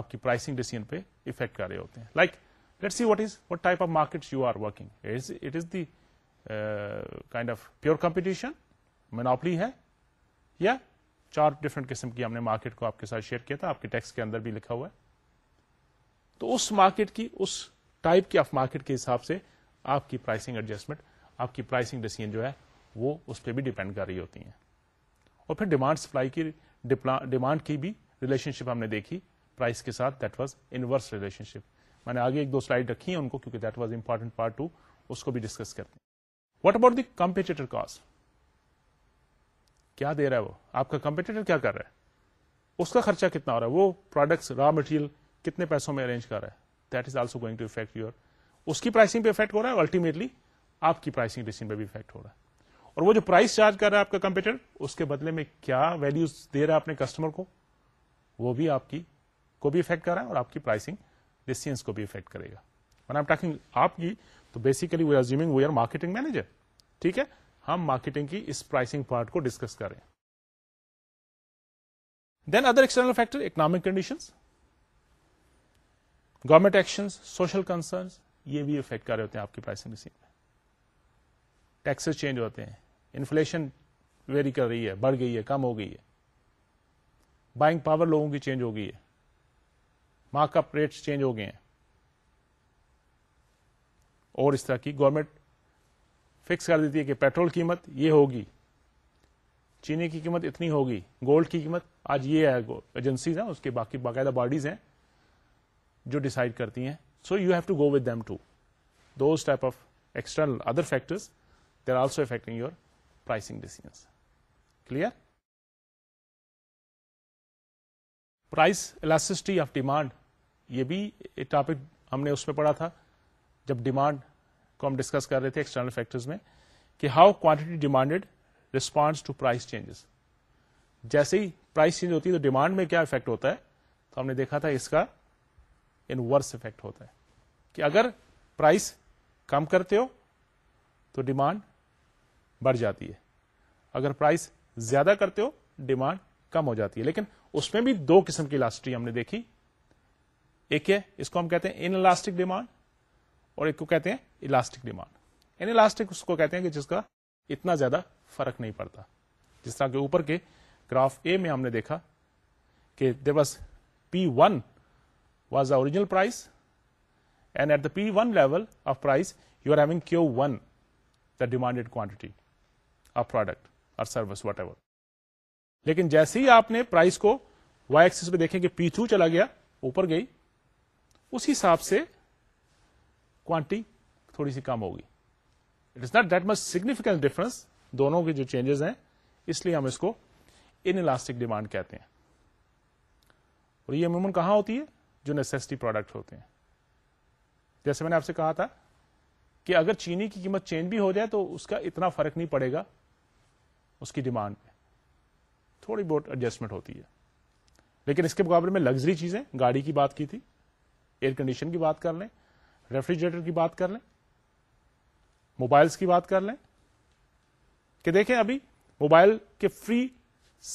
آپ کی پرائسنگ ڈیسیزن پہ افیکٹ کر رہے ہوتے ہیں like let see what is what type of market you are working it is the kind of pure competition monopoly ہے یا چار ڈفرنٹ قسم کی ہم نے مارکیٹ کو آپ کے ساتھ شیئر کیا تھا آپ کے ٹیکس کے اندر بھی لکھا ہوا ہے تو اس مارکیٹ کی اس ٹائپ کی آف مارکیٹ کے حساب سے آپ کی پرائسنگ ایڈجسٹمنٹ آپ کی پرائسنگ ڈیسیجن جو ہے وہ اس پہ بھی ڈیپینڈ کر رہی ہوتی ہیں اور پھر ڈیمانڈ سپلائی کی ڈیمانڈ کی بھی ریلیشن شپ ہم نے دیکھی پرائس کے ساتھ that was inverse relationship میں نے آگے ایک دو سلائڈ رکھی ہیں ان کو کیونکہ that was important part to اس کو بھی ڈسکس کرتے ہیں what about the competitor cost کیا دے رہا ہے وہ آپ کا کمپیٹیٹر کیا کر رہا ہے اس کا خرچہ کتنا ہو رہا ہے وہ پروڈکٹس را مٹیریل کتنے پیسوں میں ارینج کر رہا ہے that is also going to affect your اس کی پرائسنگ پہ افیکٹ ہو رہا ہے الٹیمیٹلی آپ کی پرائسنگ ڈیسیزن پہ بھی افیکٹ ہو رہا ہے اور وہ جو پرائس چارج کر رہا ہے آپ کا کمپیوٹر اس کے بدلے میں کیا ویلوز دے رہا ہے اپنے کسٹمر کو وہ بھی آپ کی کو بھی افیکٹ کر رہا ہے اور آپ کی پرائسنگ ڈیسیزنس کو بھی افیکٹ کرے گا ون آئی ٹاکنگ آپ کی تو basically we are assuming we are marketing manager ٹھیک ہے ہم مارکیٹنگ کی اس پرائسنگ پارٹ کو ڈسکس کریں then other external factor economic conditions government action social concern یہ بھی افیکٹ کر رہے ہوتے ہیں آپ کی پرائس میں ٹیکسز چینج ہوتے ہیں انفلشن ویری کر رہی ہے بڑھ گئی ہے کم ہو گئی ہے بائنگ پاور لوگوں کی چینج ہو گئی ہے مارک اپ ریٹس چینج ہو گئے ہیں اور اس طرح کی گورنمنٹ فکس کر دیتی ہے کہ پیٹرول قیمت یہ ہوگی چینی کی قیمت اتنی ہوگی گولڈ کی قیمت آج یہ ہے ایجنسیز ہیں اس کے باقی باقاعدہ باڈیز ہیں جو ڈیسائڈ کرتی ہیں so you have to go with them to those type of external other factors they are also affecting your pricing decisions clear price elasticity of demand یہ بھی ٹاپک ہم نے اس میں پڑھا تھا جب ڈیمانڈ کو ہم ڈسکس کر رہے تھے ایکسٹرنل فیکٹرز میں کہ how quantity demanded response to price changes جیسے ہی پرائس چینج ہوتی ہے تو ڈیمانڈ میں کیا افیکٹ ہوتا ہے تو ہم نے دیکھا تھا اس کا ورس افیکٹ ہوتا ہے کہ اگر پرائز کم کرتے ہو تو ڈیمانڈ بڑھ جاتی ہے اگر پرائز زیادہ کرتے ہو ڈیمانڈ کم ہو جاتی ہے لیکن اس میں بھی دو قسم کی ہم نے دیکھی ایک ہے اس کو ہم کہتے ہیں ان الاسٹک ڈیمانڈ اور ایک کو کہتے ہیں الاسٹک ڈیمانڈ ان الاسٹک اس کو کہتے ہیں کہ جس کا اتنا زیادہ فرق نہیں پڑتا جس طرح کے اوپر کے گراف اے میں ہم نے دیکھا کہ there was P was original price and at the P one level of price you are having Q one the demanded quantity product or service whatever ever لیکن جیسے ہی آپ نے پرائز کو وائی ایکس پہ دیکھیں کہ پی تھرو چلا گیا اوپر گئی اس حساب سے کوانٹٹی تھوڑی سی کم ہوگی it is not that much significant difference دونوں کے جو چینجز ہیں اس لیے ہم اس کو ان الاسٹک ڈیمانڈ کہتے ہیں اور یہ عموماً کہاں ہوتی ہے جو نیسٹی پروڈکٹ ہوتے ہیں جیسے میں نے آپ سے کہا تھا کہ اگر چینی کی قیمت چینج بھی ہو جائے تو اس کا اتنا فرق نہیں پڑے گا اس کی ڈیمانڈ پہ تھوڑی بہت ایڈجسٹمنٹ ہوتی ہے لیکن اس کے مقابلے میں لگژری چیزیں گاڑی کی بات کی تھی ایئر کنڈیشن کی بات کر لیں ریفریجریٹر کی بات کر لیں موبائلس کی بات کر لیں کہ دیکھیں ابھی موبائل کے فری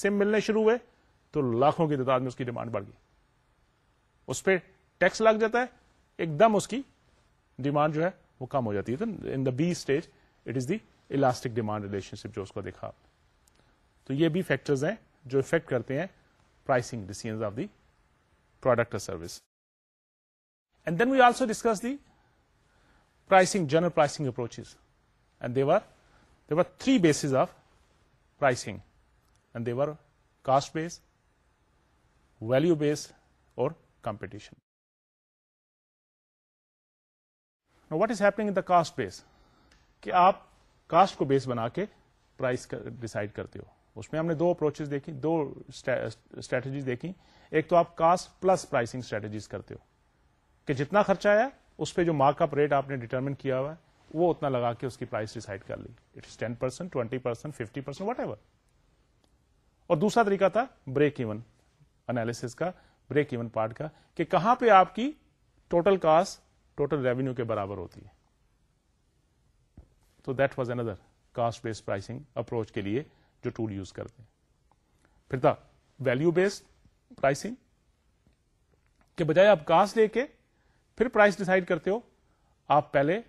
سم ملنے شروع ہوئے تو لاکھوں کی تعداد میں اس کی ڈیمانڈ بڑھ گئی اس پہ ٹیکس لگ جاتا ہے ایک دم اس کی ڈیمانڈ جو ہے وہ کم ہو جاتی ہے in the B stage it is the elastic demand relationship جو اس کو دیکھا آپ تو یہ بھی فیکٹرز ہیں جو افیکٹ کرتے ہیں pricing decision of the product service and then we also discuss the pricing general pricing approaches and there are there are three bases of pricing and there are cost base value base اور what is happening cost base کہ آپ cost کو base بنا کے price decide کرتے ہو اس میں ہم نے دو اپروچز دیکھی دو اسٹریٹجیز دیکھی ایک تو آپ کاسٹ پلس پرائسنگ اسٹریٹجیز کرتے ہو کہ جتنا خرچہ آیا اس پہ جو مارک اپ ریٹ آپ نے ڈیٹرمن کیا ہوا ہے وہ اتنا لگا کے اس کی پرائز ڈیسائڈ کر لی it is ten percent twenty percent fifty percent whatever اور دوسرا طریقہ تھا بریک ایون انالیس کا بریک ایون پارٹ کا کہ کہاں پہ آپ کی ٹوٹل کاسٹ ٹوٹل ریونیو کے برابر ہوتی ہے تو that was under cost base pricing approach کے لیے جو ٹول یوز کرتے ہیں پھر تھا ویلو بیس پرائسنگ کے بجائے آپ کاسٹ لے کے پھر پرائز ڈسائڈ کرتے ہو آپ پہلے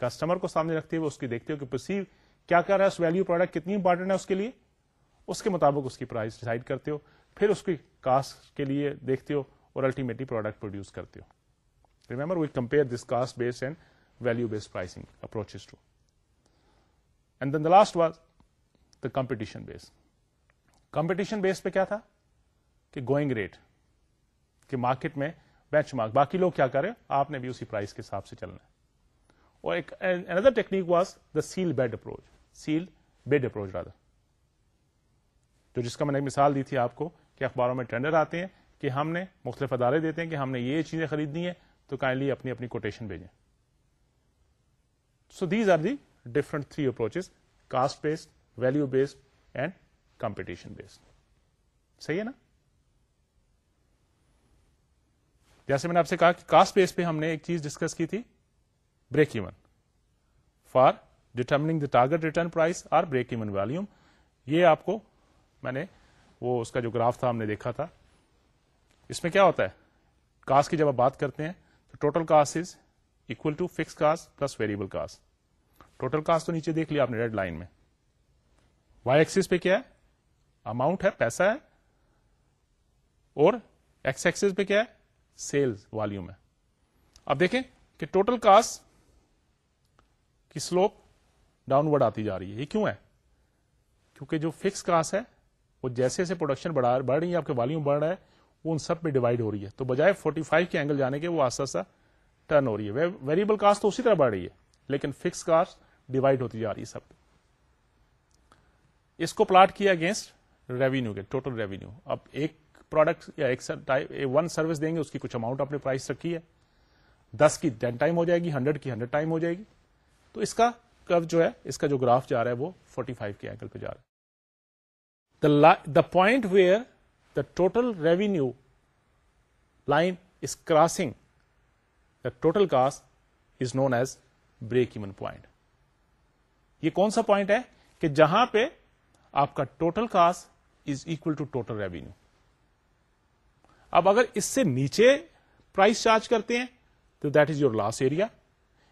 کسٹمر کو سامنے رکھتے ہوئے اس کی دیکھتے ہو کہ پرسیو کیا کر رہا ہے اس ویلو پروڈکٹ کتنی امپورٹنٹ ہے اس کے لیے اس کے مطابق اس کی پرائز ڈیسائڈ کرتے ہو پھر اس کی کاسٹ کے لیے دیکھتے ہو اور الٹیمیٹلی پروڈکٹ پروڈیوس کرتے ہو remember we compare this cost base and value base pricing approach two and then the last was the competition base competition base پہ کیا تھا کہ گوئنگ ریٹ کہ مارکیٹ میں بینچ مارک باقی لوگ کیا کریں آپ نے بھی اسی پرائز کے حساب سے چلنا ہے اور ایک اندر technique was the sealed bid approach sealed bid approach rather تو جس کا میں نے مثال دی تھی آپ کو کہ اخباروں میں ٹینڈر آتے ہیں کہ ہم نے مختلف ادارے دیتے ہیں کہ ہم نے یہ چیزیں خریدنی ہیں تو کائنڈلی اپنی اپنی کوٹیشن بھیجیں so these are the different three approaches cost based value based and competition based صحیح ہے نا جیسے میں نے آپ سے کہا کہ کاسٹ بیس پہ ہم نے ایک چیز ڈسکس کی تھی break even for determining the target return price or break even volume یہ آپ کو میں نے وہ اس کا جو گراف تھا ہم نے دیکھا تھا اس میں کیا ہوتا ہے کاسٹ کی جب آپ بات کرتے ہیں تو total cost is equal to fix cost plus variable cost total cost تو نیچے دیکھ لیا آپ نے ریڈ لائن میں وائی ایکسس پہ کیا ہے اماؤنٹ ہے پیسہ ہے اور ایکس ایکس پہ کیا ہے سیل ہے اب دیکھیں کہ ٹوٹل کاسٹ کی سلوپ ڈاؤن ورڈ آتی جا رہی ہے یہ کیوں ہے کیونکہ جو فکس کاسٹ ہے وہ جیسے جیسے پروڈکشن بڑھ رہی ہے آپ کے والیوم بڑھ رہا ہے وہ ان سب میں ڈیوائڈ ہو رہی ہے تو بجائے 45 فائیو کے اینگل جانے کے وہ سا ٹرن ہو رہی ہے ویریبل کاسٹ تو اسی طرح بڑھ رہی ہے لیکن فکس کاسٹ ڈیوائڈ ہوتی جا رہی ہے سب پہ اس کو پلاٹ کیا اگینسٹ ریوینیو کے ٹوٹل ریوینیو اب ایک پروڈکٹ یا ایک ون سروس دیں گے اس کی کچھ اماؤنٹ اپنے پرائز رکھی ہے دس کی ٹین ٹائم ہو جائے گی ہنڈریڈ کی ہنڈریڈ ٹائم ہو جائے گی تو اس کا کرو جو ہے اس کا جو گراف جا رہا ہے وہ فورٹی فائیو کے اینگل پہ جا رہا ہے the point where the total revenue line line is crossing the total cost is known as even point یہ کون سا پوائنٹ ہے کہ جہاں پہ آپ کا total cost is equal to total revenue اب اگر اس سے نیچے پرائز چارج کرتے ہیں تو that is your loss area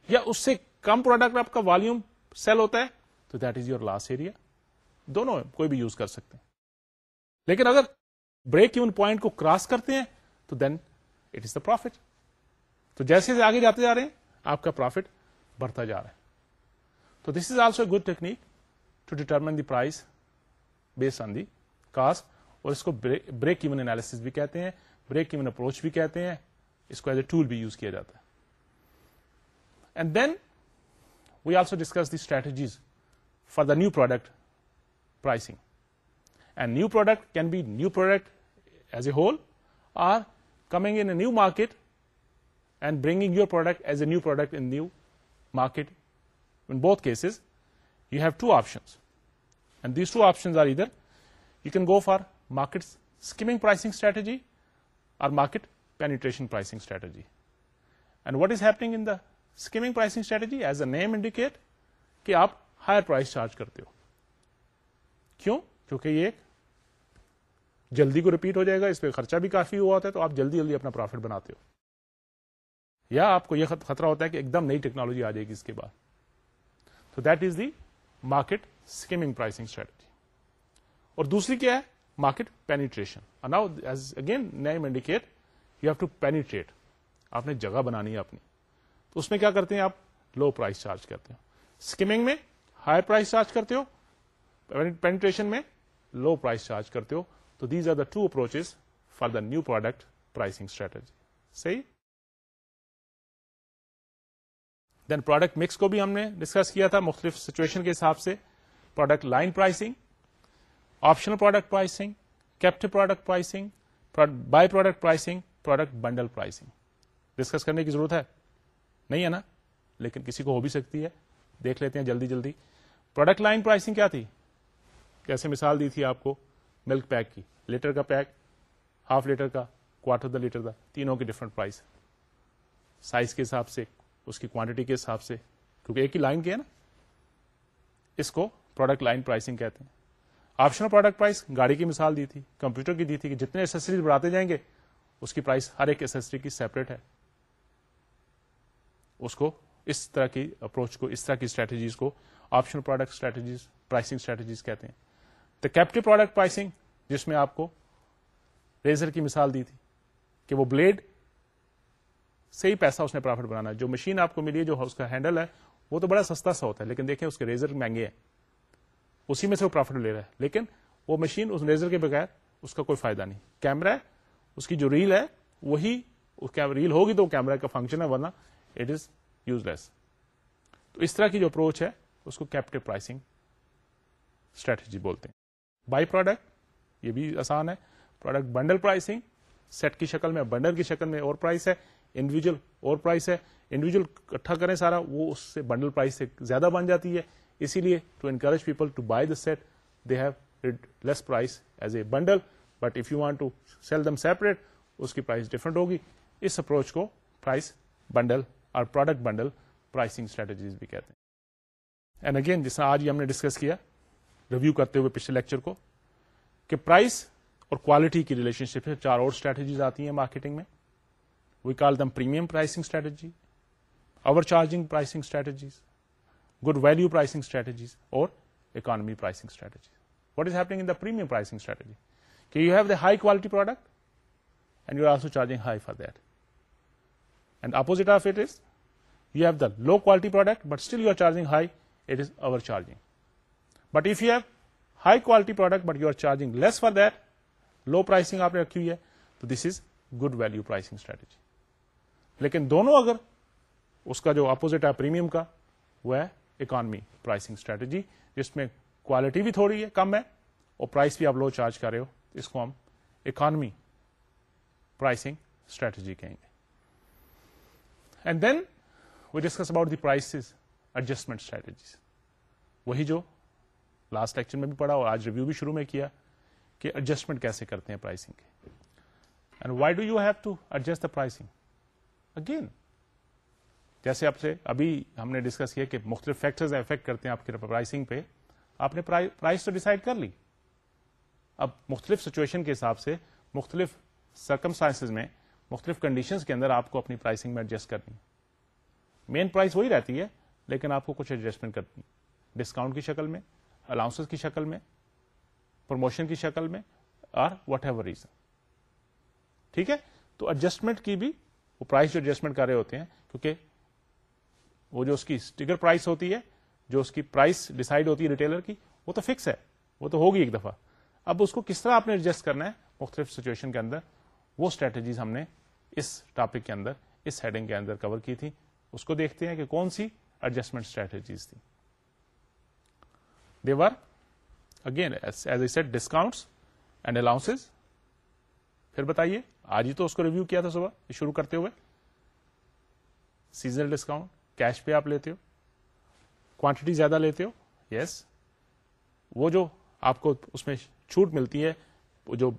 یا اس سے کم پروڈکٹ آپ کا والوم سیل ہوتا ہے تو that is your loss area دونوں کوئی بھی یوز کر سکتے ہیں لیکن اگر بریک ایون پوائنٹ کو کراس کرتے ہیں تو then it is the profit تو جیسے جیسے آگے جاتے جا رہے ہیں آپ کا پروفٹ بڑھتا جا رہا ہے تو this is also a good technique to determine the price base on the cost اور اس کو بریک ایون اینالس بھی کہتے ہیں بریک ایون اپروچ بھی کہتے ہیں اس کو ایز اے ٹول بھی یوز کیا جاتا ہے and then we also discuss the strategies for the new product pricing and new product can be new product as a whole or coming in new market and bringing your product as a new product in new market in both cases you have two options and these two option are either you can go for market skimming pricing strategy اور market penetration pricing strategy and what is happening in the skimming pricing strategy as a name indicate کہ آپ higher price charge کرتے ہو کیوں کیونکہ یہ جلدی کو repeat ہو جائے گا اس پہ خرچہ بھی کافی ہوا ہوتا ہے تو آپ جلدی جلدی اپنا پروفٹ بناتے ہو یا آپ کو یہ خطرہ ہوتا ہے کہ ایک دم نئی ٹیکنالوجی آ جائے گی اس کے بعد تو that is the market skimming pricing strategy اور دوسری کیا ہے market penetration again name indicate you have to penetrate آپ نے جگہ بنانی ہے اپنی تو اس میں کیا کرتے ہیں آپ لو پرائز چارج کرتے اسکیمنگ میں ہائر پرائز چارج کرتے ہو پینٹریشن میں لو پرائز چارج کرتے ہو تو these are the two approach for the new product pricing strategy صحیح دین پروڈکٹ مکس کو بھی ہم نے ڈسکس کیا تھا مختلف سچویشن کے حساب سے product line pricing optional product pricing captive product pricing by product pricing product bundle pricing discuss کرنے کی ضرورت ہے نہیں ہے نا لیکن کسی کو ہو بھی سکتی ہے دیکھ لیتے ہیں جلدی جلدی پروڈکٹ لائن پرائسنگ کیا تھی مثال دی تھی آپ کو ملک پیک کی لیٹر کا پیک ہاف لیٹر کا کوارٹر دا لیٹر دا تینوں کے ڈفرنٹ پرائز سائز کے حساب سے اس کی کوانٹٹی کے حساب سے کیونکہ ایک ہی لائن کی ہے نا اس کو پروڈکٹ لائن پرائسنگ کہتے ہیں آپشنل پروڈکٹ پرائز گاڑی کی مثال دی تھی کمپیوٹر کی دی تھی کہ جتنے ایسریز بڑھاتے جائیں گے اس کی پرائز ہر ایک ایسری کی سیپریٹ ہے اس کو اس طرح کی اپروچ کو اس طرح کی اسٹریٹجیز کو optional product strategies pricing strategies کہتے ہیں دا کیپٹو پروڈکٹ پرائسنگ جس میں آپ کو ریزر کی مثال دی تھی کہ وہ بلیڈ سے ہی پیسہ اس نے پرافٹ بنانا ہے جو مشین آپ کو ملی ہے جو اس کا ہینڈل ہے وہ تو بڑا سستا سا ہوتا ہے لیکن دیکھیں اس کے ریزر مہنگے ہیں اسی میں سے وہ پروفٹ لے رہا ہے لیکن وہ مشین اس ریزر کے بغیر اس کا کوئی فائدہ نہیں کیمرا اس کی جو ریل ہے وہی ریل ہوگی تو کیمرا کا فنکشن ہے ورنہ اٹ از یوز لیس تو اس طرح کی جو اپروچ ہے اس کو کیپٹو پرائسنگ اسٹریٹجی بولتے ہیں بائی پروڈکٹ یہ بھی آسان ہے پروڈکٹ بنڈل پرائسنگ سیٹ کی شکل میں بنڈل کی شکل میں اور پرائس ہے انڈیویجل اور پرائس ہے انڈیویجل اکٹھا کریں سارا وہ اس سے بنڈل پرائس سے زیادہ بن جاتی ہے اسی لیے to encourage people to buy the set they have less price as a bundle but if you want to sell them separate اس کی پرائز ڈفرنٹ ہوگی اس اپروچ کو پرائز بنڈل اور پروڈکٹ بنڈل پرائسنگ اسٹریٹجیز بھی کہتے ہیں and again جس طرح آج ہم نے ڈسکس کیا ریویو کرتے ہوئے پچھلے لیکچر کو کہ پرائز اور کوالٹی کی ریلیشن ہے چار اور اسٹریٹجیز آتی ہیں مارکیٹنگ میں we call them premium pricing strategy over charging pricing strategies good value pricing strategies اور economy pricing strategies what is happening in the premium pricing strategy کہ you have the high quality product and you are also charging high for that and opposite of it is you have the low quality product but still you are charging high it is over charging but if you have high quality product but you are charging less for that low pricing آپ نے رکھی ہوئی ہے تو this is good value pricing strategy لیکن دونوں اگر اس کا جو اپوزٹ ہے پریمیم کا وہ ہے اکانمی پرائسنگ اسٹریٹجی جس میں کوالٹی بھی تھوڑی ہے کم ہے اور پرائس بھی آپ لو چارج کر رہے ہو اس کو ہم اکانمی پرائسنگ اسٹریٹجی کہیں گے and then we discuss about the prices adjustment strategies وہی جو لاسٹ لیکچر میں بھی پڑھا اور آج ریویو بھی شروع میں کیا کہ ایڈجسٹمنٹ کیسے کرتے ہیں پرائسنگ کے and why do you have to adjust the pricing again جیسے آپ سے ابھی ہم نے ڈسکس کیا کہ مختلف فیکٹرز افیکٹ کرتے ہیں آپ آپ کے پرائسنگ پہ نے پرائز تو ڈسائڈ کر لی اب مختلف سچویشن کے حساب سے مختلف سرکمسٹانس میں مختلف کنڈیشن کے اندر آپ کو اپنی پرائسنگ میں ایڈجسٹ کرنی ہے مین پرائز وہی رہتی ہے لیکن آپ کو کچھ ایڈجسٹمنٹ کرنی ڈسکاؤنٹ کی شکل میں کی شکل میں پروموشن کی شکل میں اور وٹ ایور ریزن ٹھیک ہے تو ایڈجسٹمنٹ کی بھی وہ پرائز جو ایڈجسٹمنٹ کر رہے ہوتے ہیں کیونکہ وہ جو اس کی اسٹیکر پرائز ہوتی ہے جو اس کی پرائز ڈسائڈ ہوتی ہے ریٹیلر کی وہ تو فکس ہے وہ تو ہوگی ایک دفعہ اب اس کو کس طرح آپ نے ایڈجسٹ کرنا ہے مختلف سچویشن کے اندر وہ اسٹریٹجیز ہم نے اس ٹاپک کے اندر اس ہیڈنگ کے اندر کور کی تھی اس کو دیکھتے ہیں کہ کون سی ایڈجسٹمنٹ اسٹریٹجیز تھی again set discounts and allowances پھر بتائیے آج ہی تو اس کو ریویو کیا تھا صبح شروع کرتے ہوئے سیزنل ڈسکاؤنٹ کیش پہ آپ لیتے ہو کوانٹٹی زیادہ لیتے ہو یس وہ جو آپ کو اس میں چھوٹ ملتی ہے جو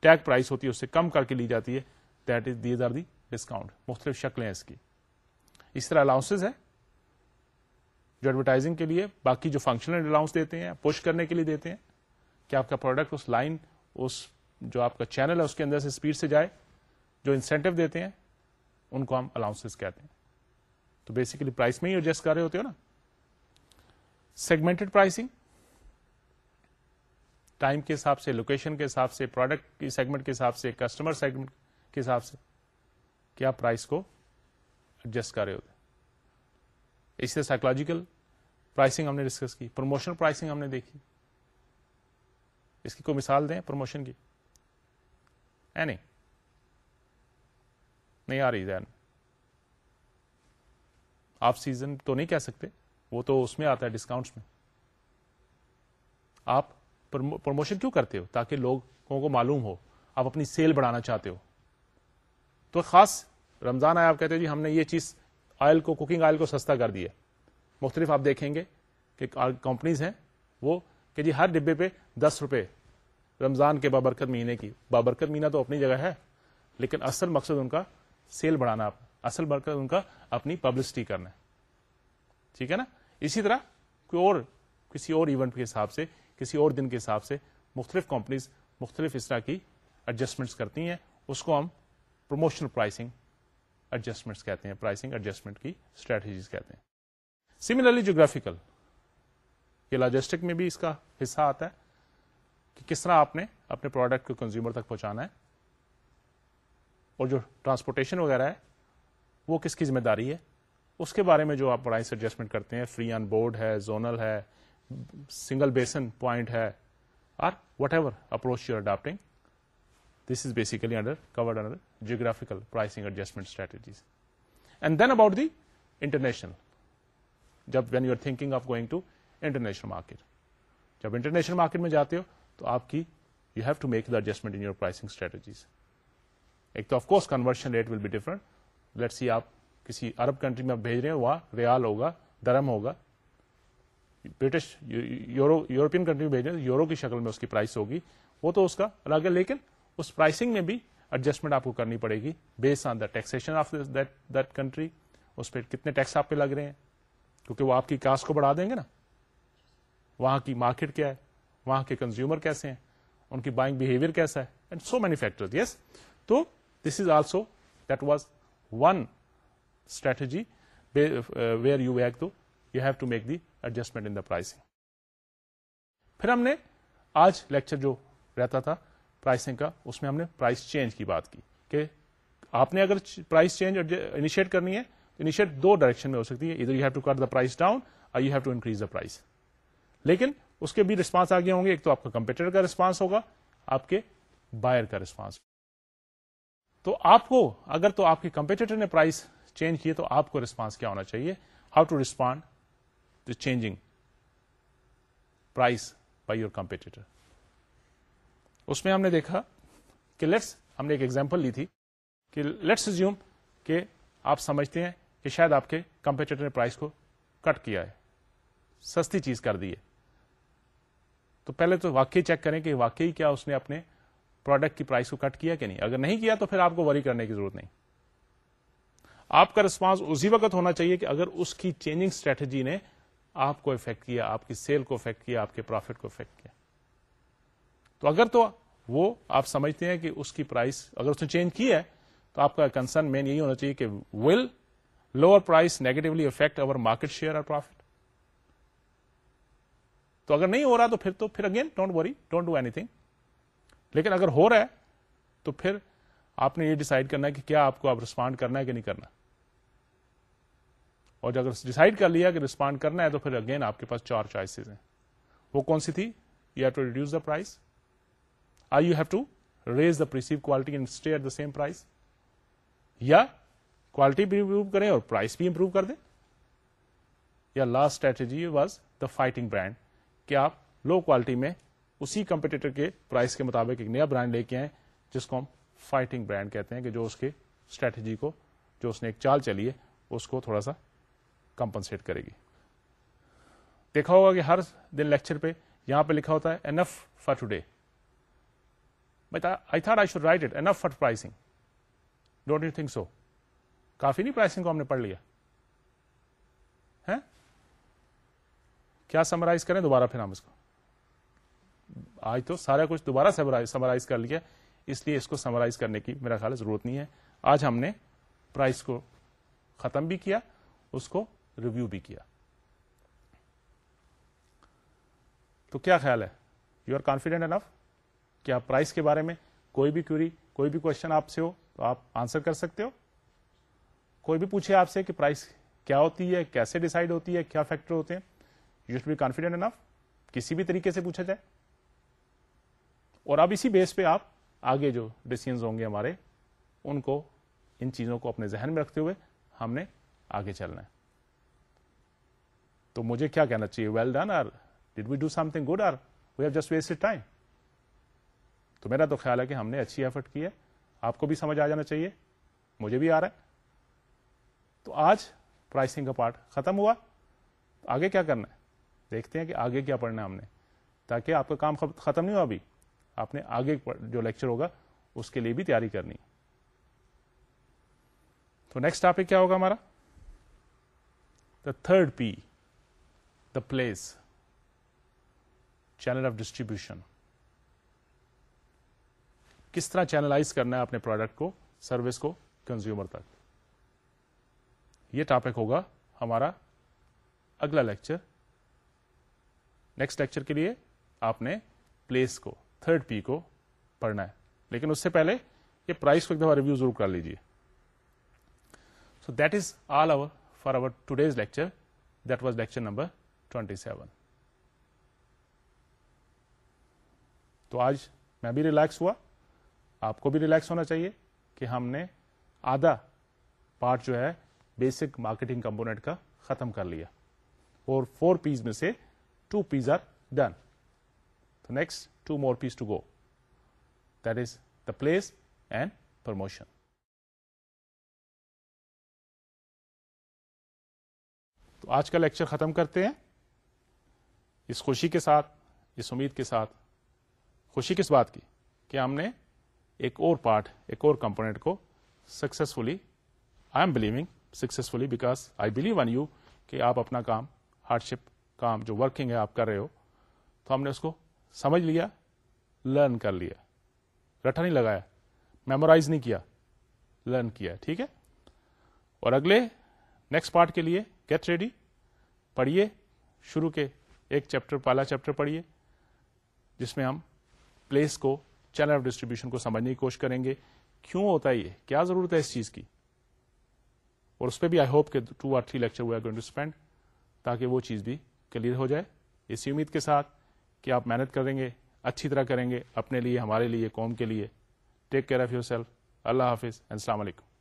ٹیک پرائس ہوتی ہے اس سے کم کر کے لی جاتی ہے that is these are the discount مختلف شکلیں اس کی اس طرح الاؤنس ہے جو ایڈورٹائزنگ کے لیے باقی جو فنکشنل الاؤنس دیتے ہیں پوش کرنے کے لیے دیتے ہیں کہ آپ کا پروڈکٹ اس لائن اس جو آپ کا چینل ہے اس کے اندر سے اسپیڈ سے جائے جو انسینٹو دیتے ہیں ان کو ہم الاؤنسز کہتے ہیں تو بیسیکلی پرائس میں ہی ایڈجسٹ کر رہے ہوتے ہو نا سیگمنٹڈ پرائسنگ ٹائم کے حساب سے لوکیشن کے حساب سے پروڈکٹ کی سیگمنٹ کے حساب سے کسٹمر سیگمنٹ کے حساب سے کیا پرائس کو ایڈجسٹ کر رہے ہوتے اس سے سائیکولوجیکل پرائسنگ ہم نے ڈسکس کی پروموشن پرائسنگ ہم نے دیکھی اس کی کوئی مثال دیں پروموشن کی نہیں نہیں آ رہی آپ سیزن تو نہیں کہہ سکتے وہ تو اس میں آتا ہے ڈسکاؤنٹس میں آپ پروموشن کیوں کرتے ہو تاکہ لوگوں کو معلوم ہو آپ اپنی سیل بڑھانا چاہتے ہو تو خاص رمضان آیا آپ کہتے جی ہم نے یہ چیز آئل کو کوکنگ آئل کو سستا کر دیا مختلف آپ دیکھیں گے کہ کمپنیز ہیں وہ کہ جی ہر ڈبے پہ دس روپے رمضان کے بابرکت مہینے کی بابرکت مہینہ تو اپنی جگہ ہے لیکن اصل مقصد ان کا سیل بڑھانا آپ اصل برکت ان کا اپنی پبلسٹی کرنا ٹھیک ہے نا اسی طرح کوئی اور کسی اور ایونٹ کے حساب سے کسی اور دن کے حساب سے مختلف کمپنیز مختلف اس طرح کی ایڈجسٹمنٹس کرتی ہیں اس کو ہم پروموشنل پرائسنگ ایڈجسٹمنٹس کہتے ہیں پرائسنگ ایڈجسٹمنٹ کی اسٹریٹجیز کہتے ہیں سملرلی جیوگرافیکل یہ لاجیسٹک میں بھی اس کا حصہ آتا ہے کہ کس طرح آپ نے اپنے پروڈکٹ کو کنزیومر تک پہنچانا ہے اور جو ٹرانسپورٹیشن وغیرہ ہے وہ کس کی ذمہ داری ہے اس کے بارے میں جو آپ پرائس ایڈجسٹمنٹ کرتے ہیں فری آن بورڈ ہے زونل ہے سنگل بیسن پوائنٹ ہے اور whatever approach you adapting this is basically under covered under geographical pricing adjustment strategies and then about the international جب when you are thinking of going to international market جب international market میں جاتے ہو تو آپ کی you have to make the adjustment in your pricing strategies ایک تو of course conversion rate will be different let see آپ کسی ارب کنٹری میں بھیج رہے ہیں وہاں ریال ہوگا درم ہوگا برٹش یوروپین کنٹری میں بھیج رہے ہیں یورو کی شکل میں اس کی پرائس ہوگی وہ تو اس کا الگ ہے لیکن اس پرائسنگ میں بھی ایڈجسٹمنٹ آپ کو کرنی پڑے گی base on the taxation of that country اس پہ کتنے ٹیکس آپ پہ لگ رہے ہیں کیونکہ وہ آپ کی کاسٹ کو بڑھا دیں گے نا وہاں کی مارکیٹ کیا ہے وہاں کے کنزیومر کیسے ہیں ان کی بائنگ بہیویئر کیسا ہے and so many factor yes تو this is also that was one strategy where you weak to you have to make the adjustment in the pricing پھر ہم نے آج لیکچر جو رہتا تھا پرائسنگ کا اس میں ہم نے پرائس چینج کی بات کی کہ آپ نے اگر پرائس چینج انیشیٹ کرنی ہے انیشیٹ یعنی دو ڈائریکشن میں ہو سکتی ہے either you have to cut the price down اور you have to increase the price لیکن اس کے بھی رسپانس آگے ہوں گے ایک تو آپ کا کمپیٹیٹر کا ریسپانس ہوگا آپ کے بائر کا رسپانس تو آپ کو اگر تو آپ کے کمپیٹیٹر نے پرائز چینج کیے تو آپ کو رسپانس کیا ہونا چاہیے how to respond to changing price by your competitor اس میں ہم نے دیکھا کہ لیٹس ہم نے ایک ایگزامپل لی تھی کہ لیٹس ریزیوم کہ آپ سمجھتے ہیں کہ شاید آپ کے کمپیٹیٹر نے پرائز کو کٹ کیا ہے سستی چیز کر دی ہے تو پہلے تو واقعی چیک کریں کہ واقعی کیا اس نے اپنے پروڈکٹ کی پرائز کو کٹ کیا کہ نہیں اگر نہیں کیا تو پھر آپ کو وری کرنے کی ضرورت نہیں آپ کا ریسپانس اسی وقت ہونا چاہیے کہ اگر اس کی چینجنگ اسٹریٹجی نے آپ کو افیکٹ کیا آپ کی سیل کو افیکٹ کیا آپ کے پروفیٹ کو افیکٹ کیا تو اگر تو وہ آپ سمجھتے ہیں کہ اس کی پرائز اگر اس نے چینج کی ہے تو آپ کا کنسرن مین یہی ہونا چاہیے کہ will price negatively affect over market share اور پروفیٹ تو اگر نہیں ہو رہا تو پھر تو پھر again don't worry don't do anything لیکن اگر ہو رہا ہے تو پھر آپ نے یہ ڈیسائڈ کرنا ہے کہ کیا آپ کو رسپانڈ کرنا ہے کہ نہیں کرنا اور اگر ڈسائڈ کر لیا کہ رسپانڈ کرنا ہے تو پھر اگین آپ کے پاس چار چوائسیز ہیں وہ کون سی تھی you have to reduce the price I you have to raise the perceive quality and stay at the same price یا کوالٹی بھی امپروو کریں اور بھی امپروو کر دیں یا last strategy was the fighting brand کہ آپ لو کوالٹی میں اسی کمپیٹیٹر کے پرائز کے مطابق ایک نیا برانڈ لے کے آئے جس کو ہم فائٹنگ برانڈ کہتے ہیں کہ جو جو اس اس کے اسٹریٹجی کو نے ایک چال چلی ہے اس کو تھوڑا سا کمپنسیٹ کرے گی دیکھا ہوگا کہ ہر دن لیکچر پہ یہاں پہ لکھا ہوتا ہے enough for today I should write it enough for pricing don't you think so کافی نہیں پرائسنگ کو ہم نے پڑھ لیا کیا سمرائز کریں دوبارہ پھر ہم اس کو آج تو سارا کچھ دوبارہ سمرائز کر لیا اس لیے اس کو سمرائز کرنے کی میرا خیال ضرورت نہیں ہے آج ہم نے پرائز کو ختم بھی کیا اس کو ریویو بھی کیا تو کیا خیال ہے یو آر کانفیڈینٹ انف کیا پرائز کے بارے میں کوئی بھی کیوری کوئی بھی کوشچن آپ سے ہو تو آپ آنسر کر سکتے ہو کوئی بھی پوچھے آپ سے کہ پرائس کیا ہوتی ہے کیسے ڈیسائڈ ہوتی ہے کیا فیکٹر ہوتے ہیں یو بی کانفیڈنٹ انف کسی بھی طریقے سے پوچھا جائے اور اب اسی بیس پہ آپ آگے جو ڈیسیجن ہوں گے ہمارے ان کو ان چیزوں کو اپنے ذہن میں رکھتے ہوئے ہم نے آگے چلنا ہے تو مجھے کیا کہنا چاہیے well done are we do something good are we have just waste time تو میرا تو خیال ہے کہ ہم نے اچھی ایفرٹ کی ہے آپ کو بھی سمجھ آ جانا چاہیے مجھے بھی آ رہا ہے تو آج پرائسنگ کا پارٹ ختم ہوا آگے کیا کرنا ہے دیکھتے ہیں کہ آگے کیا پڑھنا ہے ہم نے تاکہ آپ کا کام ختم نہیں ہوا ابھی آپ نے آگے جو لیکچر ہوگا اس کے لیے بھی تیاری کرنی تو نیکسٹ ٹاپک کیا ہوگا ہمارا the third P the place channel of distribution کس طرح چینلائز کرنا ہے اپنے پروڈکٹ کو سروس کو کنزیومر تک یہ ٹاپک ہوگا ہمارا اگلا لیکچر نیکسٹ لیکچر کے لیے آپ نے پلیس کو تھرڈ پی کو پڑھنا ہے لیکن اس سے پہلے یہ پرائز کو ایک دفعہ ریویو ضرور کر لیجیے so that is all over for our today's lecture that was lecture number twenty seven تو آج میں بھی ریلیکس ہوا آپ کو بھی ریلیکس ہونا چاہیے کہ ہم نے آدھا پارٹ جو ہے بیسک مارکیٹنگ کمپونیٹ کا ختم کر لیا اور فور پیز میں سے ٹو پیز آر ڈن تو next two more Ps to go that is the place and promotion تو آج کا لیکچر ختم کرتے ہیں اس خوشی کے ساتھ اس امید کے ساتھ خوشی کس بات کی کہ ہم نے ایک اور پارٹ ایک اور کمپونیٹ کو successfully I am believing successfully because I believe on you کہ آپ اپنا کام ہارڈ شپ کام جو ورکنگ ہے آپ کر رہے ہو تو ہم نے اس کو سمجھ لیا لرن کر لیا رٹا نہیں لگایا میمورائز نہیں کیا لرن کیا ٹھیک ہے اور اگلے نیکسٹ پارٹ کے لیے گیٹ ریڈی پڑھیے شروع کے ایک چیپٹر پہلا چیپٹر پڑھیے جس میں ہم پلیس کو چینل آف ڈسٹریبیوشن کو سمجھنے کی کوشش کریں گے کیوں ہوتا ہے یہ کیا ضرورت ہے اس چیز کی اور اس پہ بھی آئی ہوپ کے two or three lecture we are going to spend تاکہ وہ چیز بھی کلیئر ہو جائے اسی امید کے ساتھ کہ آپ محنت کریں گے اچھی طرح کریں گے اپنے لیے ہمارے لیے قوم کے لیے take care of yourself اللہ حافظ السلام علیکم